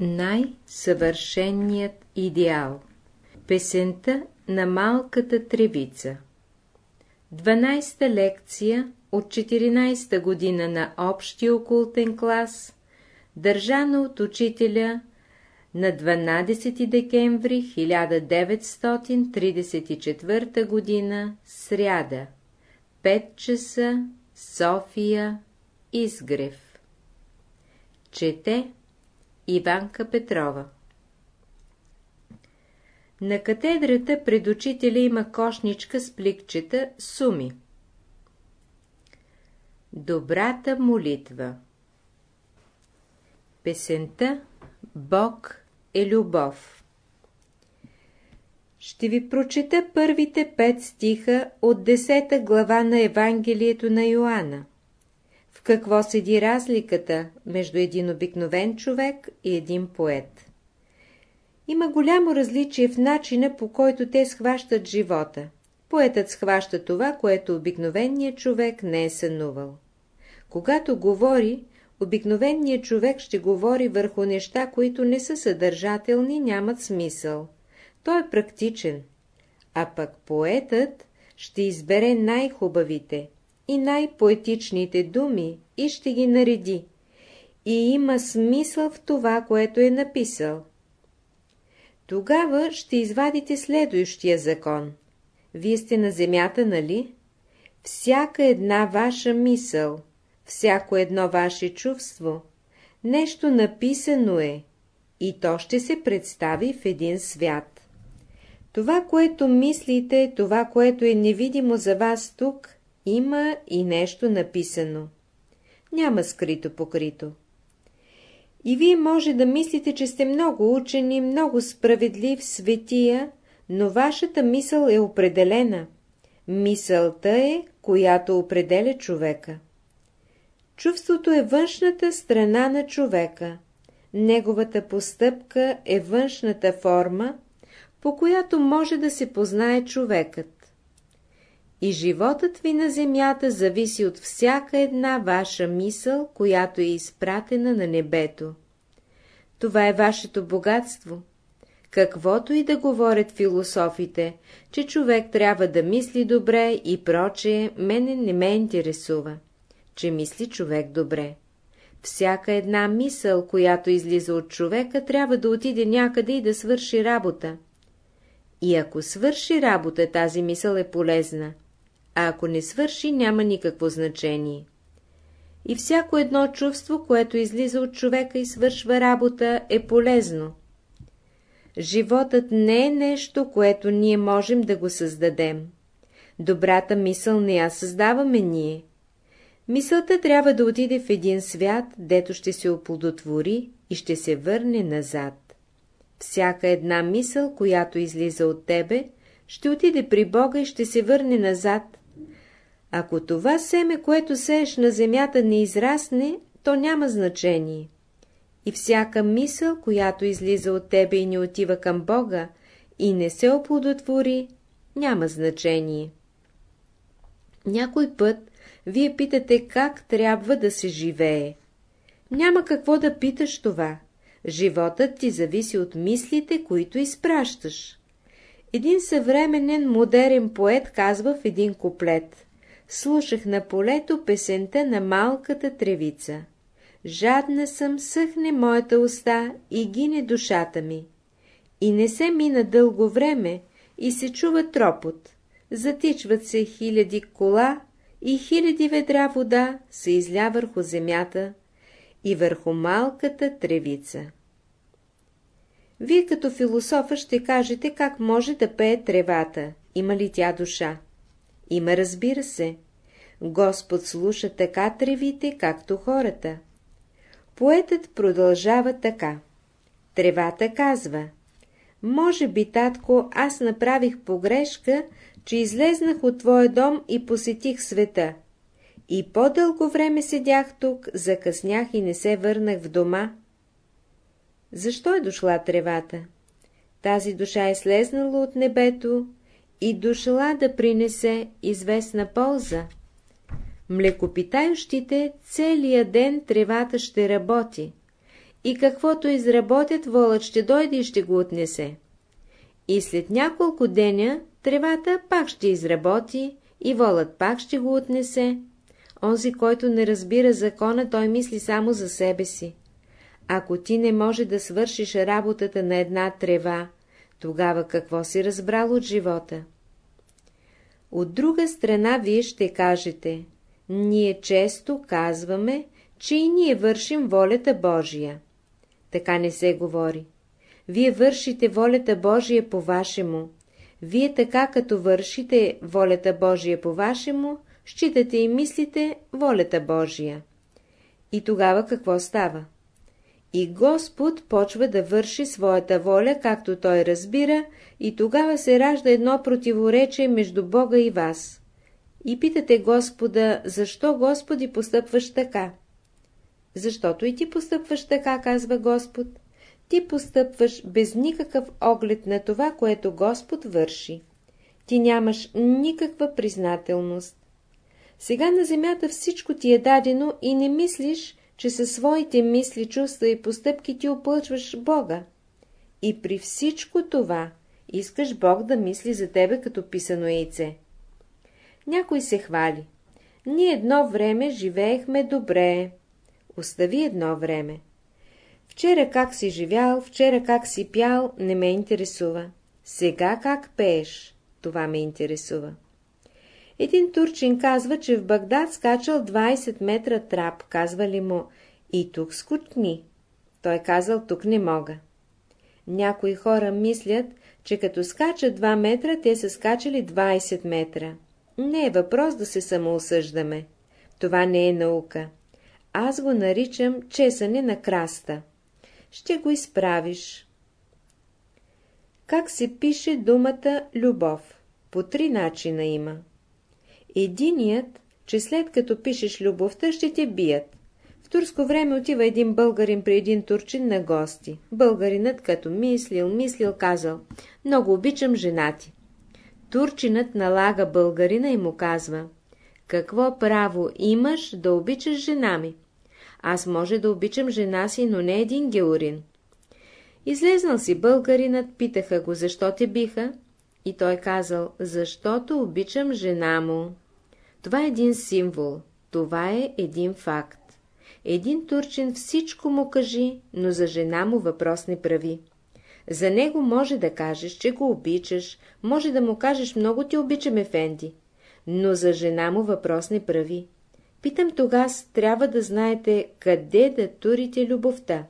Най-съвършенният идеал Песента на малката тревица 12-та лекция от 14-та година на общия окултен клас, държана от учителя на 12 декември 1934 година, сряда, 5 часа, София, Изгрев. Чете Иванка Петрова На катедрата пред учителя има кошничка с пликчета суми. Добрата молитва Песента Бог е любов Ще ви прочета първите пет стиха от десета глава на Евангелието на Йоанна. Какво седи разликата между един обикновен човек и един поет? Има голямо различие в начина, по който те схващат живота. Поетът схваща това, което обикновеният човек не е сънувал. Когато говори, обикновеният човек ще говори върху неща, които не са съдържателни, нямат смисъл. Той е практичен, а пък поетът ще избере най-хубавите и най-поетичните думи и ще ги нареди. И има смисъл в това, което е написал. Тогава ще извадите следващия закон. Вие сте на земята, нали? Всяка една ваша мисъл, всяко едно ваше чувство, нещо написано е, и то ще се представи в един свят. Това, което мислите, това, което е невидимо за вас тук, има и нещо написано. Няма скрито покрито. И вие може да мислите, че сте много учени, много справедлив, светия, но вашата мисъл е определена. Мисълта е, която определя човека. Чувството е външната страна на човека. Неговата постъпка е външната форма, по която може да се познае човекът. И животът ви на земята зависи от всяка една ваша мисъл, която е изпратена на небето. Това е вашето богатство. Каквото и да говорят философите, че човек трябва да мисли добре и прочее, мене не ме интересува че мисли човек добре. Всяка една мисъл, която излиза от човека, трябва да отиде някъде и да свърши работа. И ако свърши работа, тази мисъл е полезна, а ако не свърши, няма никакво значение. И всяко едно чувство, което излиза от човека и свършва работа, е полезно. Животът не е нещо, което ние можем да го създадем. Добрата мисъл не я създаваме ние. Мисълта трябва да отиде в един свят, дето ще се оплодотвори и ще се върне назад. Всяка една мисъл, която излиза от тебе, ще отиде при Бога и ще се върне назад. Ако това семе, което сееш на земята, не израсне, то няма значение. И всяка мисъл, която излиза от тебе и не отива към Бога, и не се оплодотвори, няма значение. Някой път вие питате как трябва да се живее. Няма какво да питаш това. Животът ти зависи от мислите, които изпращаш. Един съвременен модерен поет казва в един куплет. Слушах на полето песента на малката тревица. Жадна съм, съхне моята уста и гине душата ми. И не се мина дълго време и се чува тропот. Затичват се хиляди кола и хиляди ведра вода се изля върху земята и върху малката тревица. Вие като философа ще кажете как може да пее тревата, има ли тя душа. Има, разбира се. Господ слуша така тревите, както хората. Поетът продължава така. Тревата казва, може би, татко, аз направих погрешка, че излезнах от твоя дом и посетих света. И по-дълго време седях тук, закъснях и не се върнах в дома. Защо е дошла тревата? Тази душа е слезнала от небето и дошла да принесе известна полза. Млекопитающите целия ден тревата ще работи и каквото изработят, волът ще дойде и ще го отнесе. И след няколко деня тревата пак ще изработи и волът пак ще го отнесе. Онзи, който не разбира закона, той мисли само за себе си. Ако ти не може да свършиш работата на една трева, тогава какво си разбрал от живота? От друга страна вие ще кажете, ние често казваме, че и ние вършим волята Божия. Така не се говори. Вие вършите волята Божия по-вашему. Вие така, като вършите волята Божия по-вашему, считате и мислите волята Божия. И тогава какво става? И Господ почва да върши своята воля, както Той разбира, и тогава се ражда едно противоречие между Бога и вас. И питате Господа, защо Господи постъпваш така? Защото и ти постъпваш така, казва Господ. Ти постъпваш без никакъв оглед на това, което Господ върши. Ти нямаш никаква признателност. Сега на земята всичко ти е дадено и не мислиш, че със своите мисли, чувства и постъпки ти опълчваш Бога. И при всичко това искаш Бог да мисли за тебе като писано яйце. Някой се хвали. Ние едно време живеехме добре. Остави едно време. Вчера как си живял, вчера как си пял, не ме интересува. Сега как пееш, това ме интересува. Един турчин казва, че в Багдад скачал 20 метра трап. Казва ли му, и тук скутни. Той казал, тук не мога. Някои хора мислят, че като скачат 2 метра, те са скачали 20 метра. Не е въпрос да се самоосъждаме. Това не е наука. Аз го наричам чесане на краста. Ще го изправиш. Как се пише думата любов? По три начина има. Единият, че след като пишеш любовта, ще те бият. В турско време отива един българин при един турчин на гости. Българинът като мислил, мислил, казал, много обичам жена ти. Турчинът налага българина и му казва, какво право имаш да обичаш жена ми? Аз може да обичам жена си, но не един георин. Излезнал си българинът, питаха го, защо те биха? И той казал, защото обичам жена му. Това е един символ, това е един факт. Един турчин всичко му кажи, но за жена му въпрос не прави. За него може да кажеш, че го обичаш, може да му кажеш много ти обичам, Ефенди, но за жена му въпрос не прави. Питам тогас, трябва да знаете къде да турите любовта,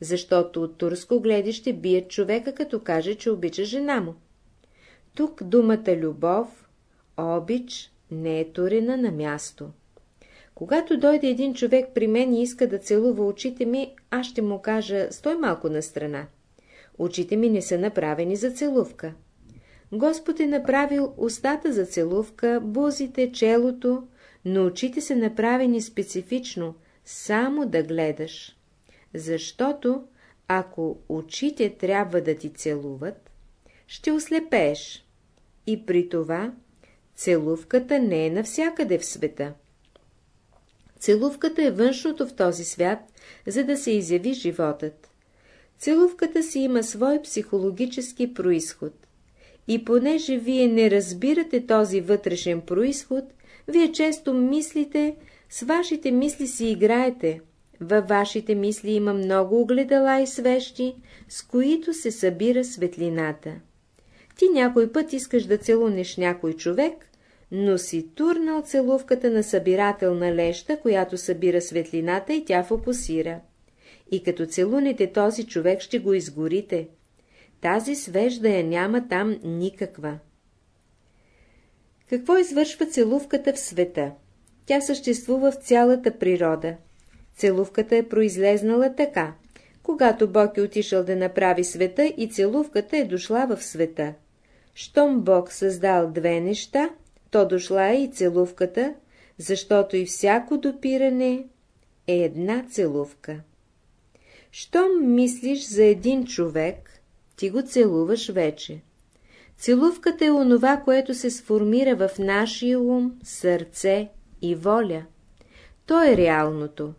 защото от турско гледище бие човека, като каже, че обича жена му. Тук думата любов, обич не е турена на място. Когато дойде един човек при мен и иска да целува очите ми, аз ще му кажа, стой малко на страна. Очите ми не са направени за целувка. Господ е направил устата за целувка, бузите, челото, но очите са направени специфично, само да гледаш. Защото, ако очите трябва да ти целуват, ще ослепееш. И при това, целувката не е навсякъде в света. Целувката е външното в този свят, за да се изяви животът. Целувката си има свой психологически происход. И понеже вие не разбирате този вътрешен происход, вие често мислите, с вашите мисли си играете. Във вашите мисли има много огледала и свещи, с които се събира светлината. Ти някой път искаш да целунеш някой човек, но си турнал целувката на събирателна леща, която събира светлината и тя фокусира. И като целунете този човек, ще го изгорите. Тази свежда я няма там никаква. Какво извършва целувката в света? Тя съществува в цялата природа. Целувката е произлезнала така. Когато Бог е отишъл да направи света и целувката е дошла в света. Щом Бог създал две неща, то дошла и целувката, защото и всяко допиране е една целувка. Щом мислиш за един човек, ти го целуваш вече. Целувката е онова, което се сформира в нашия ум, сърце и воля. То е реалното.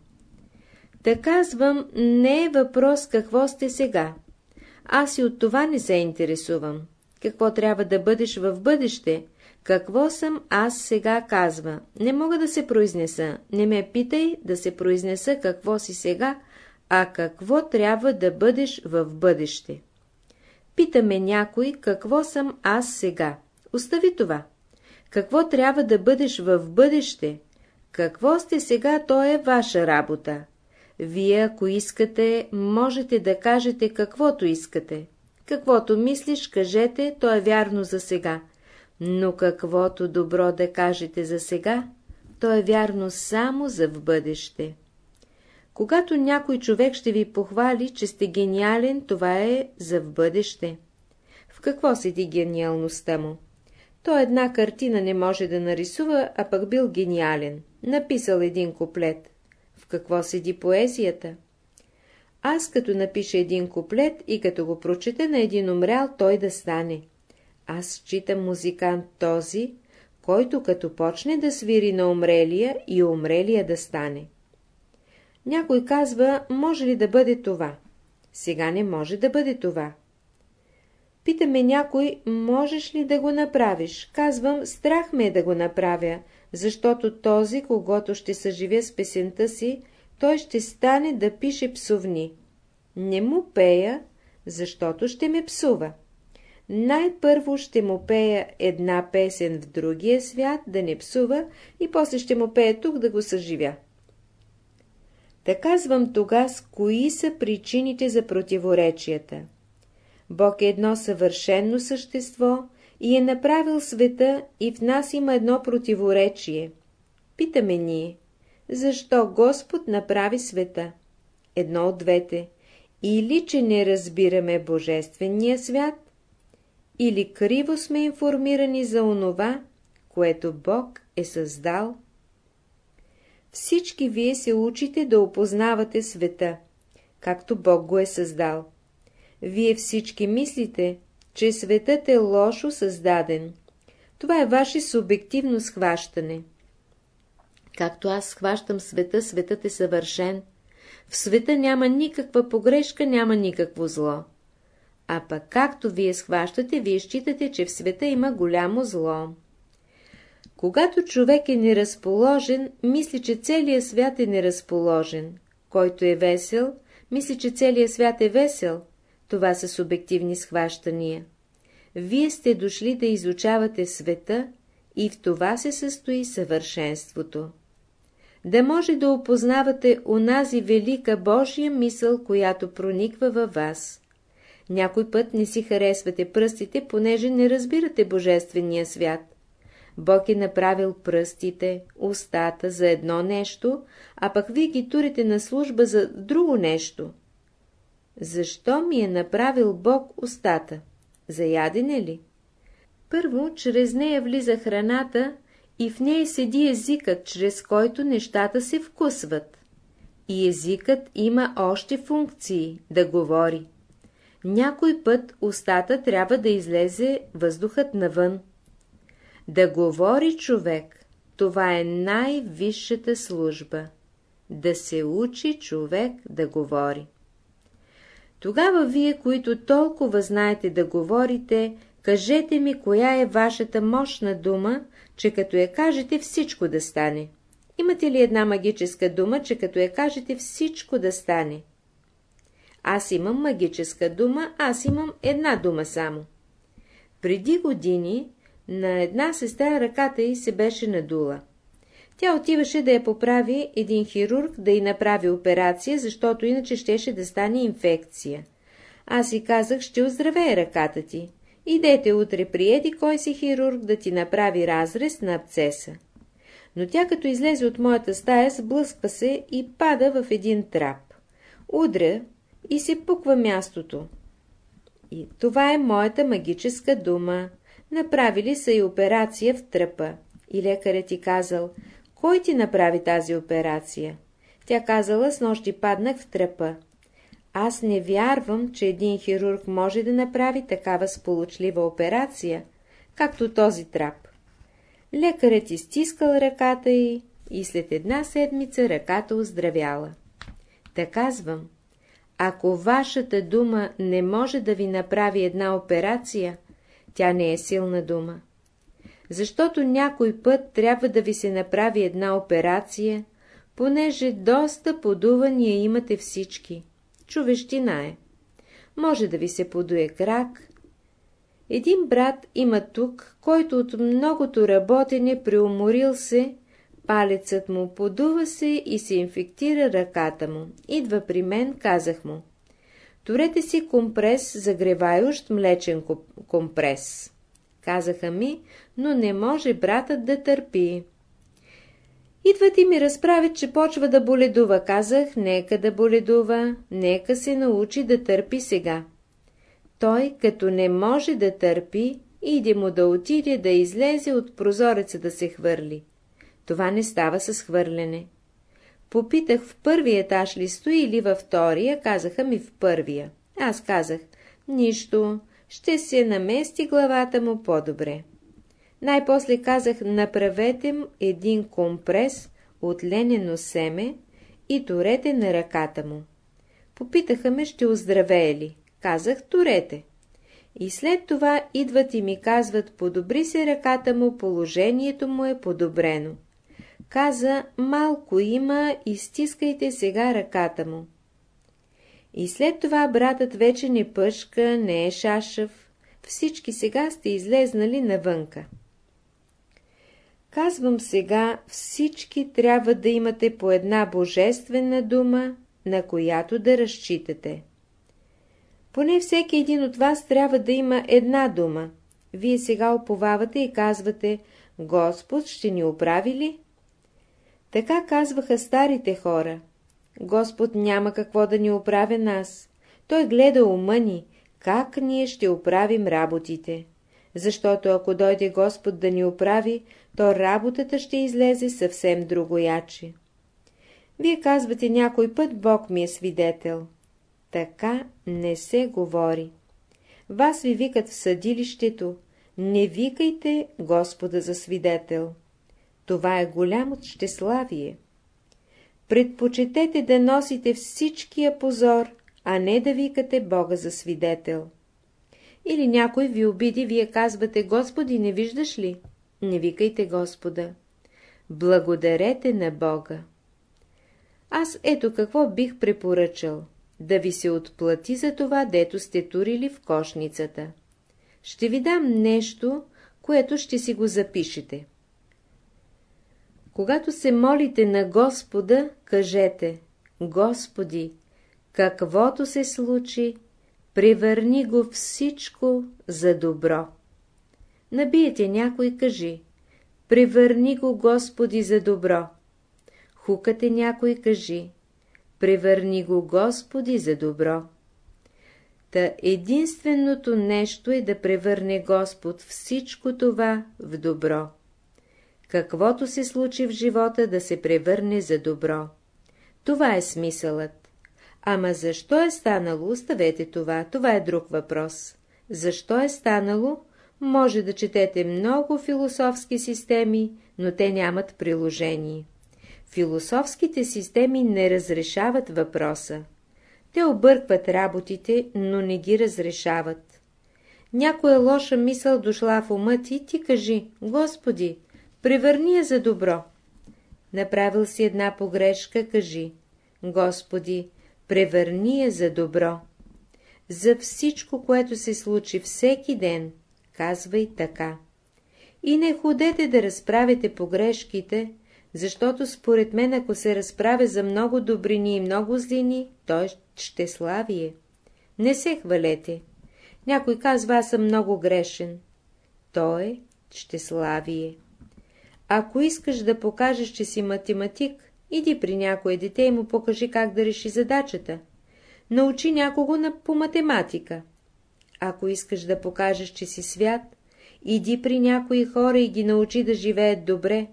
Та казвам, не е въпрос какво сте сега. Аз и от това не се интересувам. Какво трябва да бъдеш в бъдеще? Какво съм аз сега казва? Не мога да се произнеса. Не ме питай да се произнеса какво си сега, а какво трябва да бъдеш в бъдеще. Питаме някой, какво съм аз сега. Остави това. Какво трябва да бъдеш в бъдеще? Какво сте сега, то е ваша работа. Вие, ако искате, можете да кажете каквото искате. Каквото мислиш, кажете, то е вярно за сега. Но каквото добро да кажете за сега, то е вярно само за в бъдеще. Когато някой човек ще ви похвали, че сте гениален, това е за в бъдеще. В какво седи гениалността му? Той една картина не може да нарисува, а пък бил гениален. Написал един куплет. В какво седи поезията? Аз като напиша един куплет и като го прочета на един умрял, той да стане. Аз считам музикант този, който като почне да свири на умрелия и умрелия да стане. Някой казва, може ли да бъде това? Сега не може да бъде това. Питаме някой, можеш ли да го направиш? Казвам, страх ме е да го направя, защото този, когато ще съживя с песента си, той ще стане да пише псовни. Не му пея, защото ще ме псува. Най-първо ще му пея една песен в другия свят, да не псува, и после ще му пея тук да го съживя. Та казвам тогас, кои са причините за противоречията. Бог е едно съвършенно същество и е направил света и в нас има едно противоречие. Питаме ние, защо Господ направи света? Едно от двете. Или, че не разбираме Божествения свят, или криво сме информирани за онова, което Бог е създал. Всички вие се учите да опознавате света, както Бог го е създал. Вие всички мислите, че светът е лошо създаден. Това е ваше субективно схващане. Както аз схващам света, светът е съвършен. В света няма никаква погрешка, няма никакво зло. А пък както вие схващате, вие считате, че в света има голямо зло. Когато човек е неразположен, мисли, че целият свят е неразположен. Който е весел, мисли, че целият свят е весел. Това са субективни схващания. Вие сте дошли да изучавате света и в това се състои съвършенството. Да може да опознавате онази велика Божия мисъл, която прониква във вас. Някой път не си харесвате пръстите, понеже не разбирате Божествения свят. Бог е направил пръстите, устата за едно нещо, а пък вие ги турите на служба за друго нещо. Защо ми е направил Бог устата? За ядене ли? Първо, чрез нея влиза храната и в нея седи езикът, чрез който нещата се вкусват. И езикът има още функции да говори. Някой път устата трябва да излезе въздухът навън. Да говори човек, това е най-висшата служба. Да се учи човек да говори. Тогава вие, които толкова знаете да говорите, кажете ми, коя е вашата мощна дума, че като я кажете всичко да стане. Имате ли една магическа дума, че като я кажете всичко да стане? Аз имам магическа дума, аз имам една дума само. Преди години на една сестра ръката й се беше надула. Тя отиваше да я поправи един хирург да й направи операция, защото иначе щеше да стане инфекция. Аз си казах, ще оздравее ръката ти. Идете утре приеди кой си хирург да ти направи разрез на абцеса. Но тя като излезе от моята стая, сблъсква се и пада в един трап. Удря и се пуква мястото. И това е моята магическа дума. Направили са и операция в тръпа. И лекарят ти казал, кой ти направи тази операция? Тя казала, с нощи паднах в тръпа. Аз не вярвам, че един хирург може да направи такава сполучлива операция, както този трап. Лекарят изтискал ръката й и след една седмица ръката оздравяла. Та казвам, ако вашата дума не може да ви направи една операция, тя не е силна дума. Защото някой път трябва да ви се направи една операция, понеже доста подувания имате всички. Човещина е. Може да ви се подуе крак. Един брат има тук, който от многото работене преуморил се, палецът му подува се и се инфектира ръката му. Идва при мен, казах му. Турете си компрес, загревающ млечен компрес. Казаха ми, но не може братът да търпи. Идват и ми разправят, че почва да боледува. Казах, нека да боледува, нека се научи да търпи сега. Той, като не може да търпи, иде му да отиде да излезе от прозореца да се хвърли. Това не става с хвърляне. Попитах в първия етаж ли стои или във втория, казаха ми в първия. Аз казах, нищо, ще се намести главата му по-добре. Най-после казах, направете един компрес от ленено семе и турете на ръката му. Попитаха ме, ще оздравее ли. Казах, турете. И след това идват и ми казват, подобри се ръката му, положението му е подобрено. Каза, малко има, изтискайте сега ръката му. И след това братът вече не пъшка, не е шашъв. Всички сега сте излезнали навънка. Казвам сега, всички трябва да имате по една божествена дума, на която да разчитате. Поне всеки един от вас трябва да има една дума. Вие сега оповавате и казвате, Господ ще ни оправи ли? Така казваха старите хора. Господ няма какво да ни оправя нас. Той гледа ума ни, как ние ще оправим работите. Защото ако дойде Господ да ни оправи, то работата ще излезе съвсем другояче. Вие казвате някой път Бог ми е свидетел. Така не се говори. Вас ви викат в съдилището, не викайте Господа за свидетел. Това е голямо щеславие. Предпочетете да носите всичкия позор, а не да викате Бога за свидетел. Или някой ви обиди, вие казвате, Господи, не виждаш ли? Не викайте Господа. Благодарете на Бога. Аз ето какво бих препоръчал. Да ви се отплати за това, дето сте турили в кошницата. Ще ви дам нещо, което ще си го запишете. Когато се молите на Господа, кажете, Господи, каквото се случи, превърни го всичко за добро. Набиете някой, кажи, превърни го, Господи, за добро. Хукате някой, кажи, превърни го, Господи, за добро. Та единственото нещо е да превърне Господ всичко това в добро. Каквото се случи в живота да се превърне за добро. Това е смисълът. Ама защо е станало, оставете това, това е друг въпрос. Защо е станало, може да четете много философски системи, но те нямат приложение. Философските системи не разрешават въпроса. Те объркват работите, но не ги разрешават. Някоя лоша мисъл дошла в ума ти, ти кажи, Господи, превърни я за добро. Направил си една погрешка, кажи, Господи, превърни я за добро. За всичко, което се случи всеки ден, казвай така. И не ходете да разправите погрешките, защото според мен, ако се разправя за много добрини и много злини, той ще славие. Не се хвалете. Някой казва, аз съм много грешен. Той е щеславие. Ако искаш да покажеш, че си математик, иди при някое дете и му покажи как да реши задачата. Научи някого на, по математика. Ако искаш да покажеш, че си свят, иди при някои хора и ги научи да живеят добре.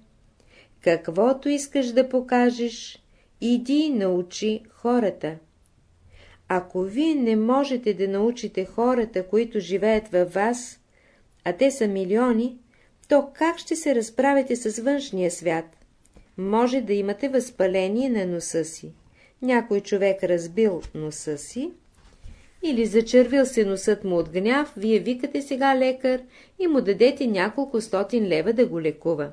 Каквото искаш да покажеш, иди и научи хората. Ако вие не можете да научите хората, които живеят във вас, а те са милиони, то как ще се разправите с външния свят? Може да имате възпаление на носа си. някой човек разбил носа си, или зачервил се носът му от гняв, вие викате сега лекар и му дадете няколко стотин лева да го лекува.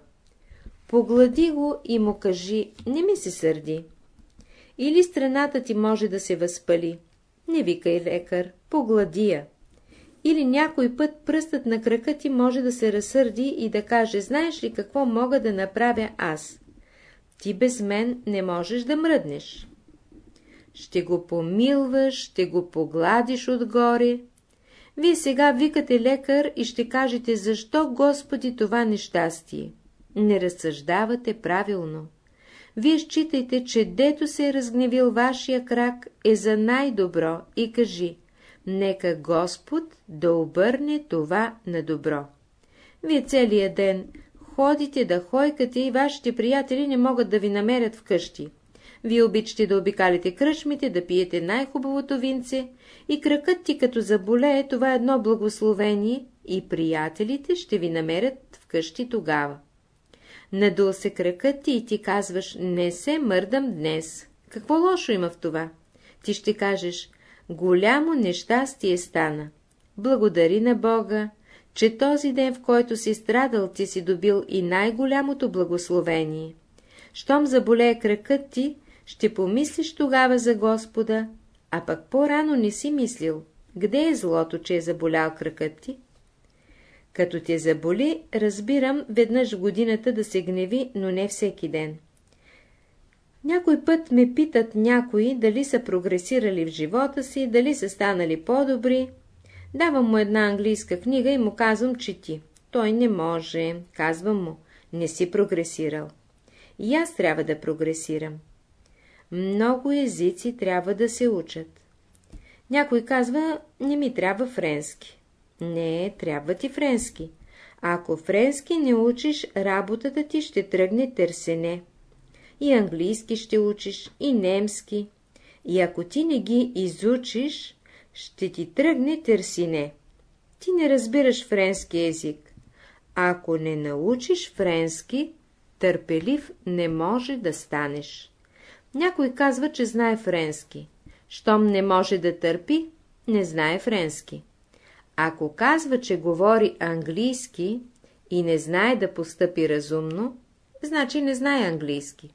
Поглади го и му кажи, не ми се сърди. Или страната ти може да се възпали. Не викай лекар, поглади я. Или някой път пръстът на крака ти може да се разсърди и да каже, знаеш ли какво мога да направя аз? Ти без мен не можеш да мръднеш. Ще го помилваш, ще го погладиш отгоре. Вие сега викате лекар и ще кажете, защо Господи това нещастие. Не разсъждавате правилно. Вие считайте, че дето се е разгневил вашия крак е за най-добро и кажи, нека Господ да обърне това на добро. Вие целият ден ходите да хойкате и вашите приятели не могат да ви намерят вкъщи. Вие обичате да обикалите кръшмите, да пиете най-хубавото винце и кракът ти като заболее, това е едно благословение и приятелите ще ви намерят вкъщи тогава. Надул се кракът ти и ти казваш, не се мърдам днес. Какво лошо има в това? Ти ще кажеш, голямо нещастие стана. Благодари на Бога, че този ден, в който си страдал, ти си добил и най-голямото благословение. Щом заболее кракът ти, ще помислиш тогава за Господа, а пък по-рано не си мислил, къде е злото, че е заболял кракът ти? Като те заболи, разбирам веднъж в годината да се гневи, но не всеки ден. Някой път ме питат някои, дали са прогресирали в живота си, дали са станали по-добри. Давам му една английска книга и му казвам, чети. Той не може, казвам му, не си прогресирал. И аз трябва да прогресирам. Много езици трябва да се учат. Някой казва, не ми трябва френски. Не, трябва ти френски. Ако френски не учиш, работата ти ще тръгне търсене. И английски ще учиш, и немски. И ако ти не ги изучиш, ще ти тръгне търсине. Ти не разбираш френски език. Ако не научиш френски, търпелив не може да станеш. Някой казва, че знае френски. Щом не може да търпи, не знае френски. Ако казва, че говори английски и не знае да постъпи разумно, значи не знае английски.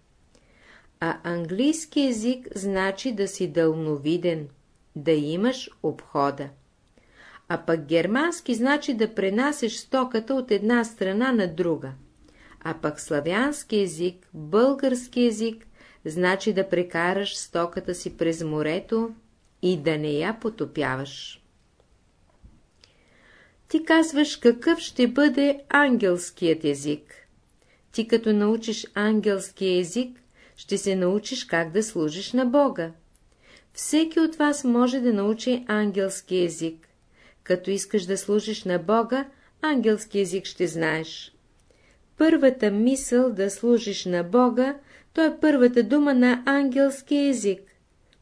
А английски език значи да си дълновиден, да имаш обхода. А пък германски значи да пренасеш стоката от една страна на друга. А пък славянски език, български език значи да прекараш стоката си през морето и да не я потопяваш. Ти казваш какъв ще бъде ангелският език. Ти като научиш ангелския език, ще се научиш как да служиш на Бога. Всеки от вас може да научи ангелски език. Като искаш да служиш на Бога, ангелски език ще знаеш. Първата мисъл да служиш на Бога то е първата дума на ангелски език.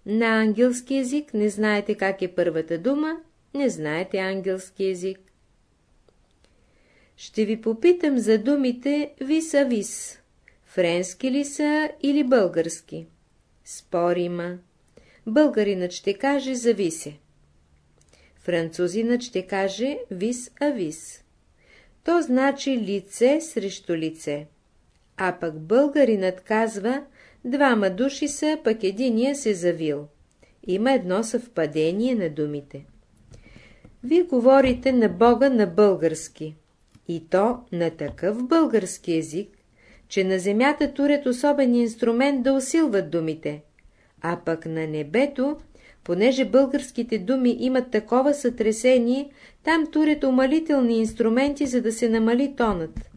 На ангелски език не знаете как е първата дума, не знаете ангелски език. Ще ви попитам за думите вис-а-вис. Френски ли са или български? Спор има. Българинът ще каже зависе. Французинът ще каже вис-а-вис. То значи лице срещу лице. А пък българинът казва, двама души са, пък единия се завил. Има едно съвпадение на думите. Вие говорите на Бога на български, и то на такъв български език, че на земята турят особен инструмент да усилват думите, а пък на небето, понеже българските думи имат такова сътресение, там турят умалителни инструменти, за да се намали тонът.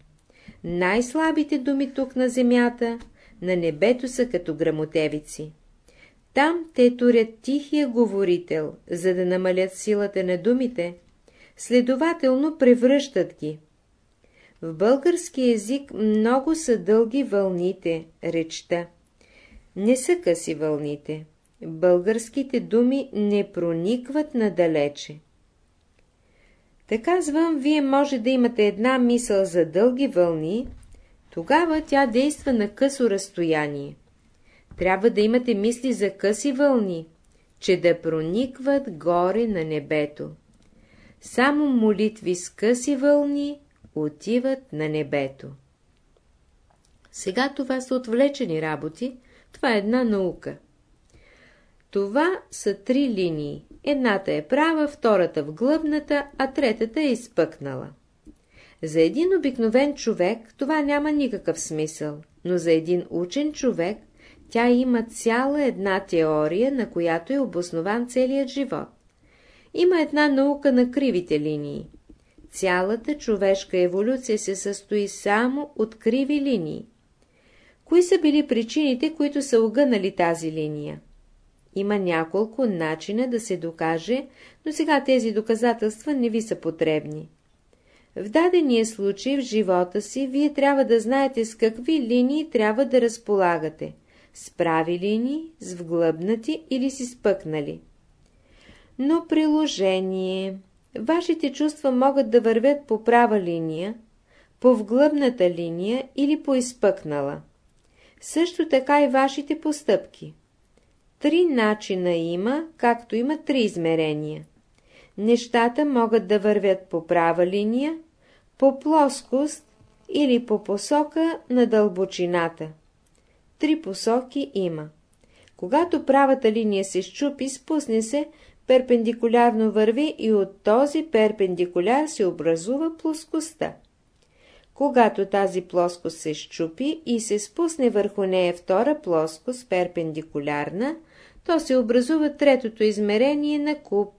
Най-слабите думи тук на земята, на небето са като грамотевици. Там те турят тихия говорител, за да намалят силата на думите, следователно превръщат ги. В български език много са дълги вълните, речта. Не са къси вълните. Българските думи не проникват надалече. Та казвам, вие може да имате една мисъл за дълги вълни, тогава тя действа на късо разстояние. Трябва да имате мисли за къси вълни, че да проникват горе на небето. Само молитви с къси вълни отиват на небето. Сега това са отвлечени работи, това е една наука. Това са три линии. Едната е права, втората в глъбната, а третата е изпъкнала. За един обикновен човек това няма никакъв смисъл, но за един учен човек тя има цяла една теория, на която е обоснован целият живот. Има една наука на кривите линии. Цялата човешка еволюция се състои само от криви линии. Кои са били причините, които са огънали тази линия? Има няколко начина да се докаже, но сега тези доказателства не ви са потребни. В дадения случай в живота си вие трябва да знаете с какви линии трябва да разполагате – с прави линии, с вглъбнати или си спъкнали. Но приложение. Вашите чувства могат да вървят по права линия, по вглъбната линия или по изпъкнала. Също така и вашите постъпки. Три начина има, както има три измерения. Нещата могат да вървят по права линия, по плоскост или по посока на дълбочината. Три посоки има. Когато правата линия се щупи, спусне се, перпендикулярно върви и от този перпендикуляр се образува плоскостта. Когато тази плоскост се щупи и се спусне върху нея втора плоскост, перпендикулярна, то се образува третото измерение на куб.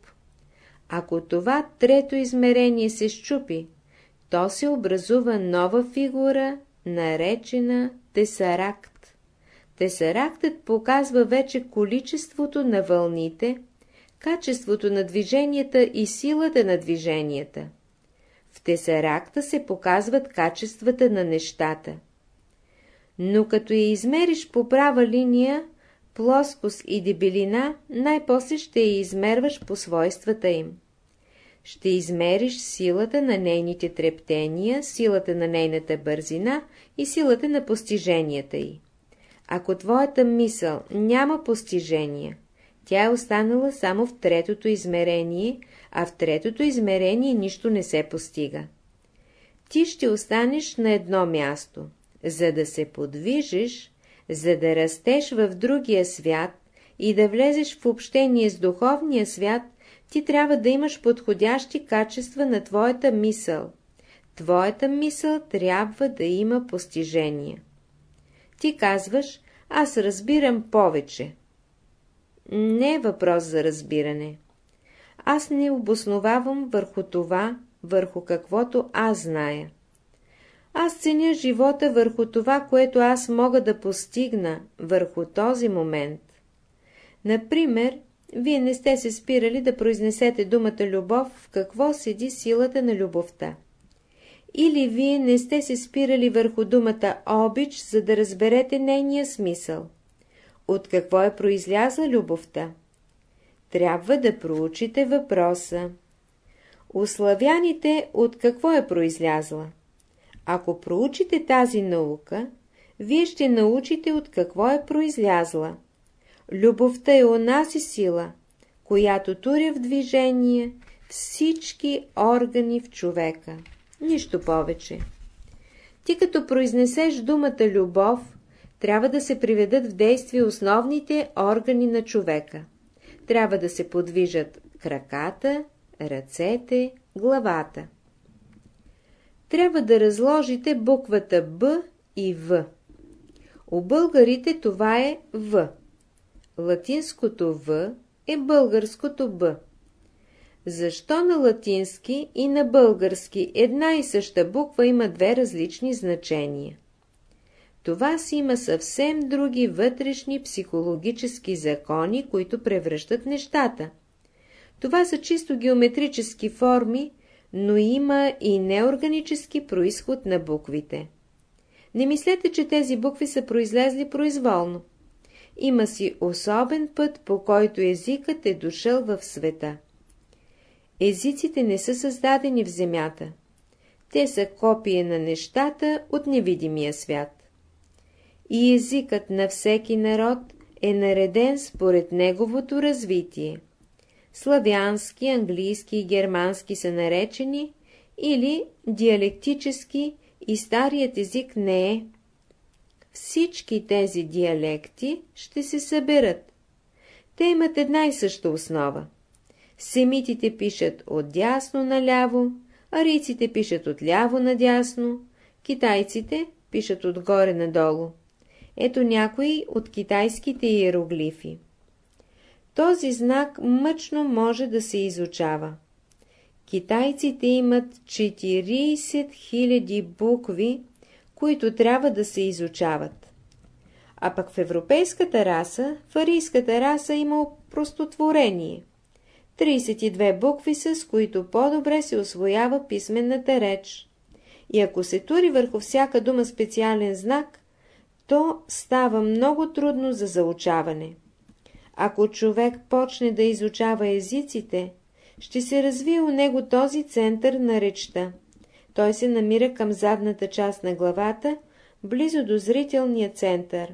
Ако това трето измерение се щупи, то се образува нова фигура, наречена тесаракт. Тесарактът показва вече количеството на вълните, качеството на движенията и силата на движенията. В тесаракта се показват качествата на нещата. Но като я измериш по права линия, плоскост и дебелина, най-после ще я измерваш по свойствата им. Ще измериш силата на нейните трептения, силата на нейната бързина и силата на постиженията й. Ако твоята мисъл няма постижения, тя е останала само в третото измерение, а в третото измерение нищо не се постига. Ти ще останеш на едно място. За да се подвижиш, за да растеш в другия свят и да влезеш в общение с духовния свят, ти трябва да имаш подходящи качества на твоята мисъл. Твоята мисъл трябва да има постижения. Ти казваш, аз разбирам повече. Не е въпрос за разбиране. Аз не обосновавам върху това, върху каквото аз зная. Аз ценя живота върху това, което аз мога да постигна върху този момент. Например, вие не сте се спирали да произнесете думата любов, в какво седи силата на любовта. Или вие не сте се спирали върху думата обич, за да разберете нейния смисъл. От какво е произлязла любовта? Трябва да проучите въпроса. У славяните от какво е произлязла? Ако проучите тази наука, вие ще научите от какво е произлязла. Любовта е онази сила, която туря в движение всички органи в човека. Нищо повече. Ти като произнесеш думата любов, трябва да се приведат в действие основните органи на човека. Трябва да се подвижат краката, ръцете, главата. Трябва да разложите буквата Б и В. У българите това е В. Латинското В е българското Б. Защо на латински и на български една и съща буква има две различни значения? Това си има съвсем други вътрешни психологически закони, които превръщат нещата. Това са чисто геометрически форми, но има и неорганически происход на буквите. Не мислете, че тези букви са произлезли произволно. Има си особен път, по който езикът е дошъл в света. Езиците не са създадени в земята. Те са копие на нещата от невидимия свят. и езикът на всеки народ е нареден според неговото развитие. Славянски, английски и германски са наречени или диалектически и старият език не е. Всички тези диалекти ще се съберат. Те имат една и съща основа. Семитите пишат от дясно наляво, арийците пишат от ляво надясно, китайците пишат отгоре надолу. Ето някои от китайските иероглифи. Този знак мъчно може да се изучава. Китайците имат 40 000 букви, които трябва да се изучават. А пък в европейската раса, в арийската раса има простотворение. 32 букви са, с които по-добре се освоява писменната реч. И ако се тури върху всяка дума специален знак, то става много трудно за заучаване. Ако човек почне да изучава езиците, ще се развие у него този център на речта. Той се намира към задната част на главата, близо до зрителния център.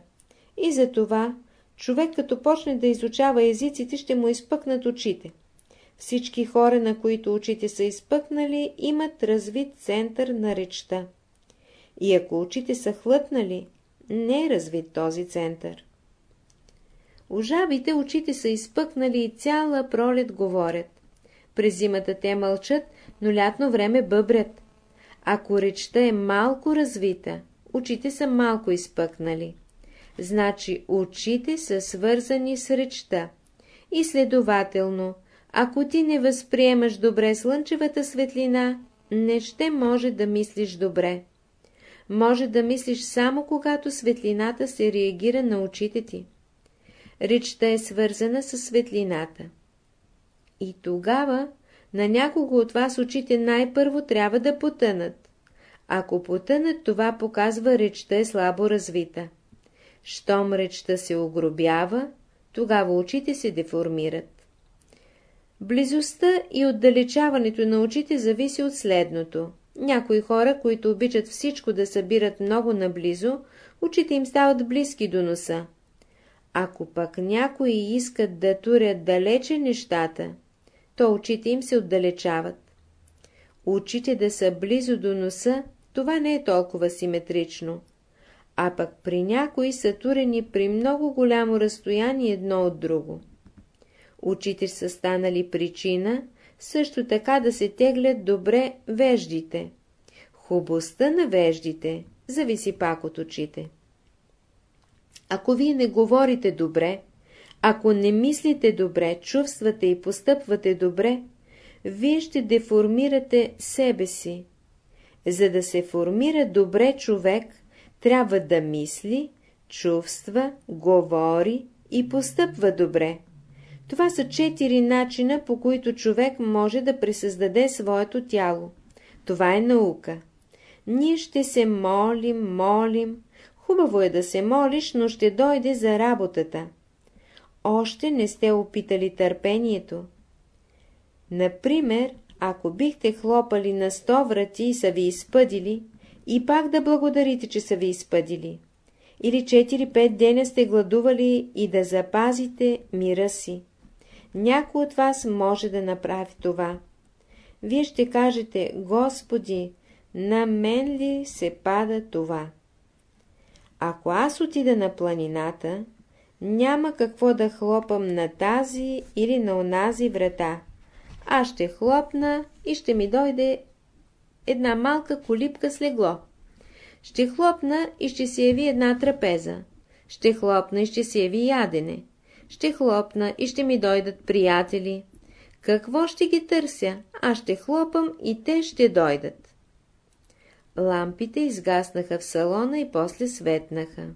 И за това, човек като почне да изучава езиците, ще му изпъкнат очите. Всички хора, на които очите са изпъкнали, имат развит център на речта. И ако очите са хлътнали, не е развит този център. У жабите очите са изпъкнали и цяла пролет говорят. През зимата те мълчат, но лятно време бъбрят. Ако речта е малко развита, очите са малко изпъкнали. Значи очите са свързани с речта. И следователно, ако ти не възприемаш добре слънчевата светлина, не ще може да мислиш добре. Може да мислиш само когато светлината се реагира на очите ти. Речта е свързана с светлината. И тогава на някого от вас очите най-първо трябва да потънат. Ако потънат, това показва речта е слабо развита. Щом речта се огробява, тогава очите се деформират. Близостта и отдалечаването на очите зависи от следното. Някои хора, които обичат всичко да събират много наблизо, очите им стават близки до носа. Ако пък някои искат да турят далече нещата, то очите им се отдалечават. Очите да са близо до носа, това не е толкова симетрично. А пък при някои са турени при много голямо разстояние едно от друго. Очите са станали причина, също така да се теглят добре веждите. Хубостта на веждите зависи пак от очите. Ако вие не говорите добре, ако не мислите добре, чувствате и постъпвате добре, вие ще деформирате себе си. За да се формира добре човек, трябва да мисли, чувства, говори и постъпва добре. Това са четири начина, по които човек може да пресъздаде своето тяло. Това е наука. Ние ще се молим, молим. Хубаво е да се молиш, но ще дойде за работата. Още не сте опитали търпението. Например, ако бихте хлопали на сто врати и са ви изпъдили, и пак да благодарите, че са ви изпъдили. Или 4-5 деня сте гладували и да запазите мира си. Някой от вас може да направи това. Вие ще кажете, Господи, на мен ли се пада това? Ако аз отида на планината, няма какво да хлопам на тази или на онази врата. Аз ще хлопна и ще ми дойде една малка колипка с легло. Ще хлопна и ще се яви една трапеза. Ще хлопна и ще се яви ядене ще хлопна и ще ми дойдат приятели. Какво ще ги търся? Аз ще хлопам и те ще дойдат. Лампите изгаснаха в салона и после светнаха.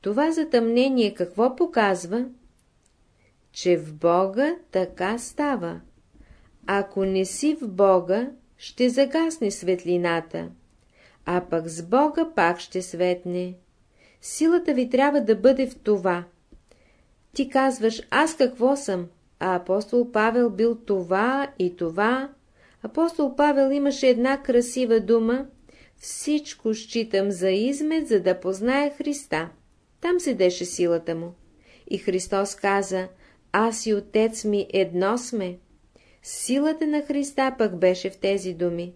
Това затъмнение какво показва? Че в Бога така става. Ако не си в Бога, ще загасне светлината, а пък с Бога пак ще светне. Силата ви трябва да бъде в това. Ти казваш, аз какво съм? А апостол Павел бил това и това. Апостол Павел имаше една красива дума, всичко считам за измет, за да позная Христа. Там седеше силата му. И Христос каза, аз и отец ми едно сме. Силата на Христа пък беше в тези думи.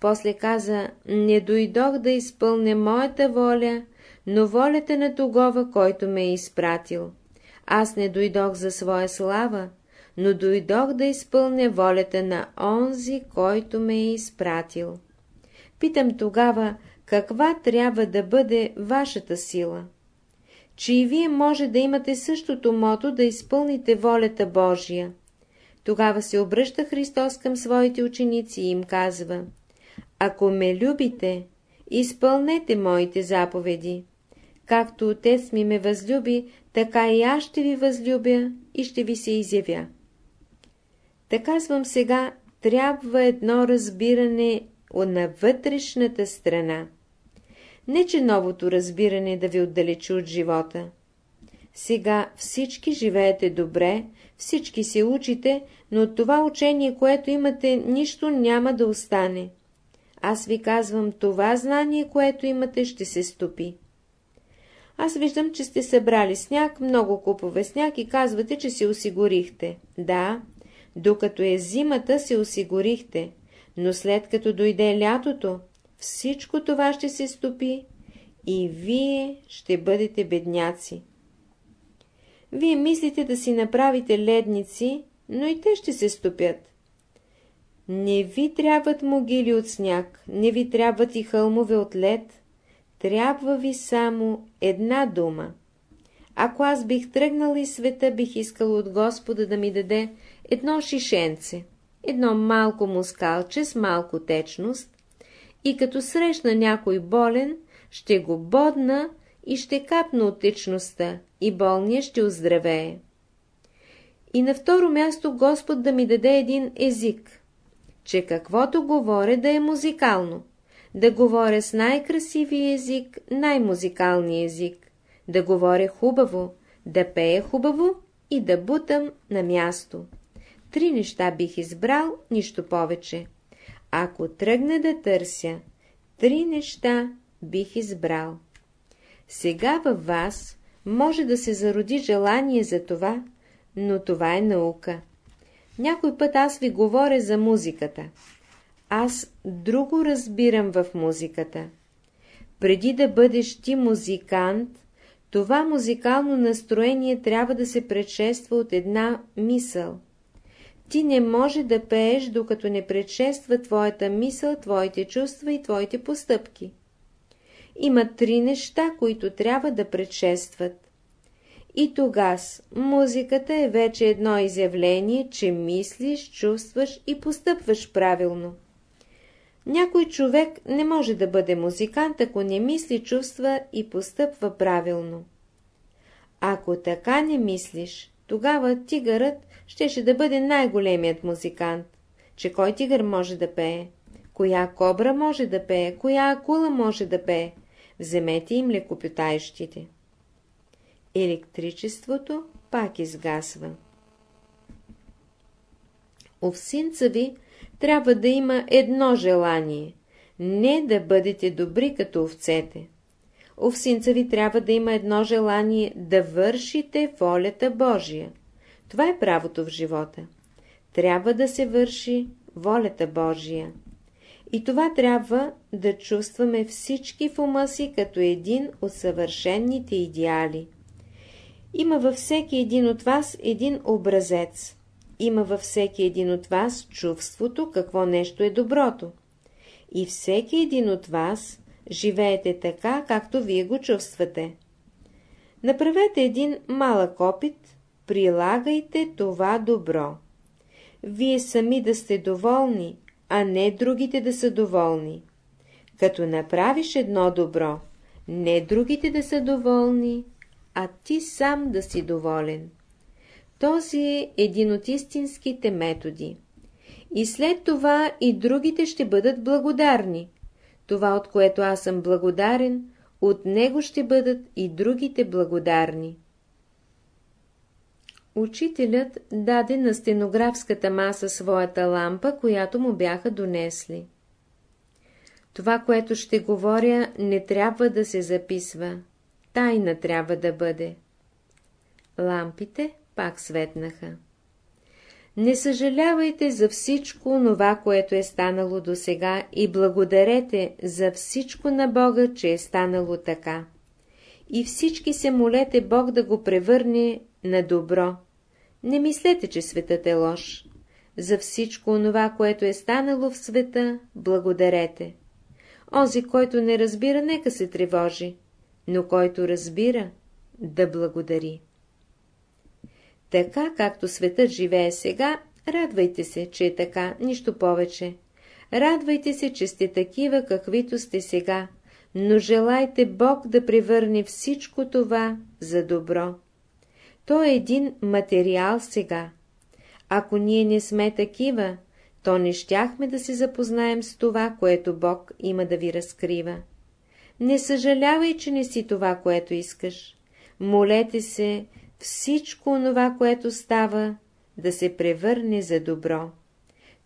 После каза, не дойдох да изпълня моята воля, но волята на тогова, който ме е изпратил. Аз не дойдох за своя слава, но дойдох да изпълня волята на онзи, който ме е изпратил. Питам тогава, каква трябва да бъде вашата сила? Че и вие може да имате същото мото да изпълните волята Божия. Тогава се обръща Христос към своите ученици и им казва, Ако ме любите, изпълнете моите заповеди. Както Отец ми ме възлюби, така и аз ще ви възлюбя и ще ви се изявя. Така казвам сега, трябва едно разбиране на вътрешната страна. Не, че новото разбиране да ви отдалечи от живота. Сега всички живеете добре, всички се учите, но това учение, което имате, нищо няма да остане. Аз ви казвам, това знание, което имате, ще се стопи. Аз виждам, че сте събрали сняг, много купове сняг и казвате, че се осигурихте. Да, докато е зимата, се осигурихте, но след като дойде лятото, всичко това ще се стопи и вие ще бъдете бедняци. Вие мислите да си направите ледници, но и те ще се стопят. Не ви трябват могили от сняг, не ви трябват и хълмове от лед, трябва ви само една дума. Ако аз бих тръгнал из света, бих искал от Господа да ми даде едно шишенце, едно малко мускалче с малко течност, и като срещна някой болен, ще го бодна и ще капна от течността, и болния ще оздравее. И на второ място Господ да ми даде един език, че каквото говоря да е музикално, да говоря с най-красивия език, най-музикалния език, да говоря хубаво, да пея хубаво и да бутам на място. Три неща бих избрал, нищо повече. Ако тръгне да търся, три неща бих избрал. Сега във вас може да се зароди желание за това, но това е наука. Някой път аз ви говоря за музиката. Аз друго разбирам в музиката. Преди да бъдеш ти музикант, това музикално настроение трябва да се предшества от една мисъл. Ти не може да пееш, докато не предшества твоята мисъл, твоите чувства и твоите постъпки. Има три неща, които трябва да предшестват. И тогас музиката е вече едно изявление, че мислиш, чувстваш и постъпваш правилно. Някой човек не може да бъде музикант, ако не мисли, чувства и постъпва правилно. Ако така не мислиш, тогава тигърът щеше да бъде най-големият музикант. Че кой тигър може да пее? Коя кобра може да пее? Коя акула може да пее? Вземете им лекопитаещите. Електричеството пак изгасва. Овсинца ви трябва да има едно желание – не да бъдете добри като овцете. Овсинца ви трябва да има едно желание да вършите волята Божия. Това е правото в живота. Трябва да се върши волята Божия. И това трябва да чувстваме всички в ума си като един от съвършенните идеали. Има във всеки един от вас един образец. Има във всеки един от вас чувството какво нещо е доброто. И всеки един от вас живеете така, както вие го чувствате. Направете един малък опит, прилагайте това добро. Вие сами да сте доволни, а не другите да са доволни. Като направиш едно добро, не другите да са доволни, а ти сам да си доволен. Този е един от истинските методи. И след това и другите ще бъдат благодарни. Това, от което аз съм благодарен, от него ще бъдат и другите благодарни. Учителят даде на стенографската маса своята лампа, която му бяха донесли. Това, което ще говоря, не трябва да се записва. Тайна трябва да бъде. Лампите пак светнаха. Не съжалявайте за всичко това, което е станало до сега и благодарете за всичко на Бога, че е станало така. И всички се молете Бог да го превърне на добро. Не мислете, че светът е лош. За всичко онова, което е станало в света, благодарете. Ози, който не разбира, нека се тревожи, но който разбира, да благодари. Така, както светът живее сега, радвайте се, че е така, нищо повече. Радвайте се, че сте такива, каквито сте сега, но желайте Бог да превърне всичко това за добро. То е един материал сега. Ако ние не сме такива, то не щяхме да се запознаем с това, което Бог има да ви разкрива. Не съжалявай, че не си това, което искаш. Молете се, всичко онова, което става, да се превърне за добро.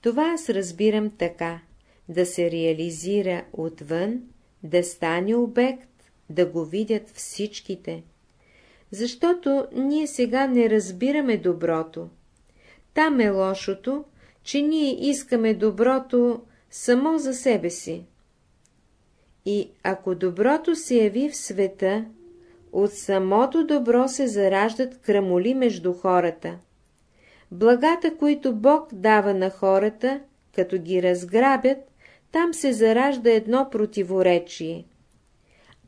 Това аз разбирам така, да се реализира отвън, да стане обект, да го видят всичките. Защото ние сега не разбираме доброто. Там е лошото, че ние искаме доброто само за себе си. И ако доброто се яви в света, от самото добро се зараждат крамоли между хората. Благата, които Бог дава на хората, като ги разграбят, там се заражда едно противоречие.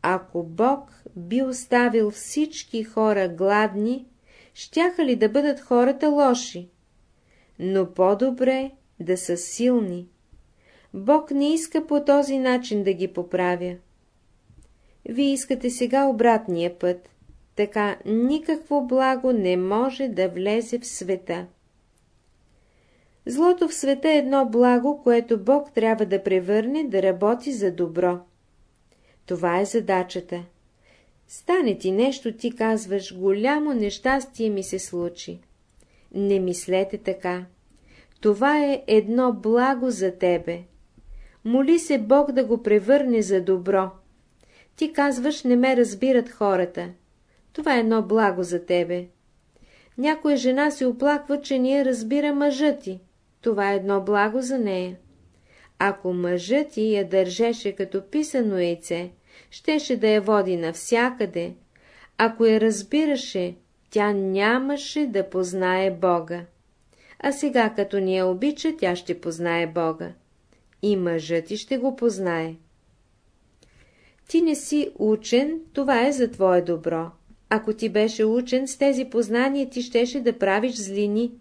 Ако Бог би оставил всички хора гладни, щяха ли да бъдат хората лоши? Но по-добре да са силни. Бог не иска по този начин да ги поправя. Вие искате сега обратния път, така никакво благо не може да влезе в света. Злото в света е едно благо, което Бог трябва да превърне да работи за добро. Това е задачата. Стане ти нещо, ти казваш, голямо нещастие ми се случи. Не мислете така. Това е едно благо за тебе. Моли се Бог да го превърне за добро. Ти казваш, не ме разбират хората. Това е едно благо за тебе. Някоя жена се оплаква, че ние разбира мъжа ти. Това е едно благо за нея. Ако мъжът ти я държеше като писано яйце, щеше да я води навсякъде. Ако я разбираше, тя нямаше да познае Бога. А сега, като ни я обича, тя ще познае Бога. И мъжът ти ще го познае. Ти не си учен, това е за твое добро. Ако ти беше учен, с тези познания ти щеше да правиш злини.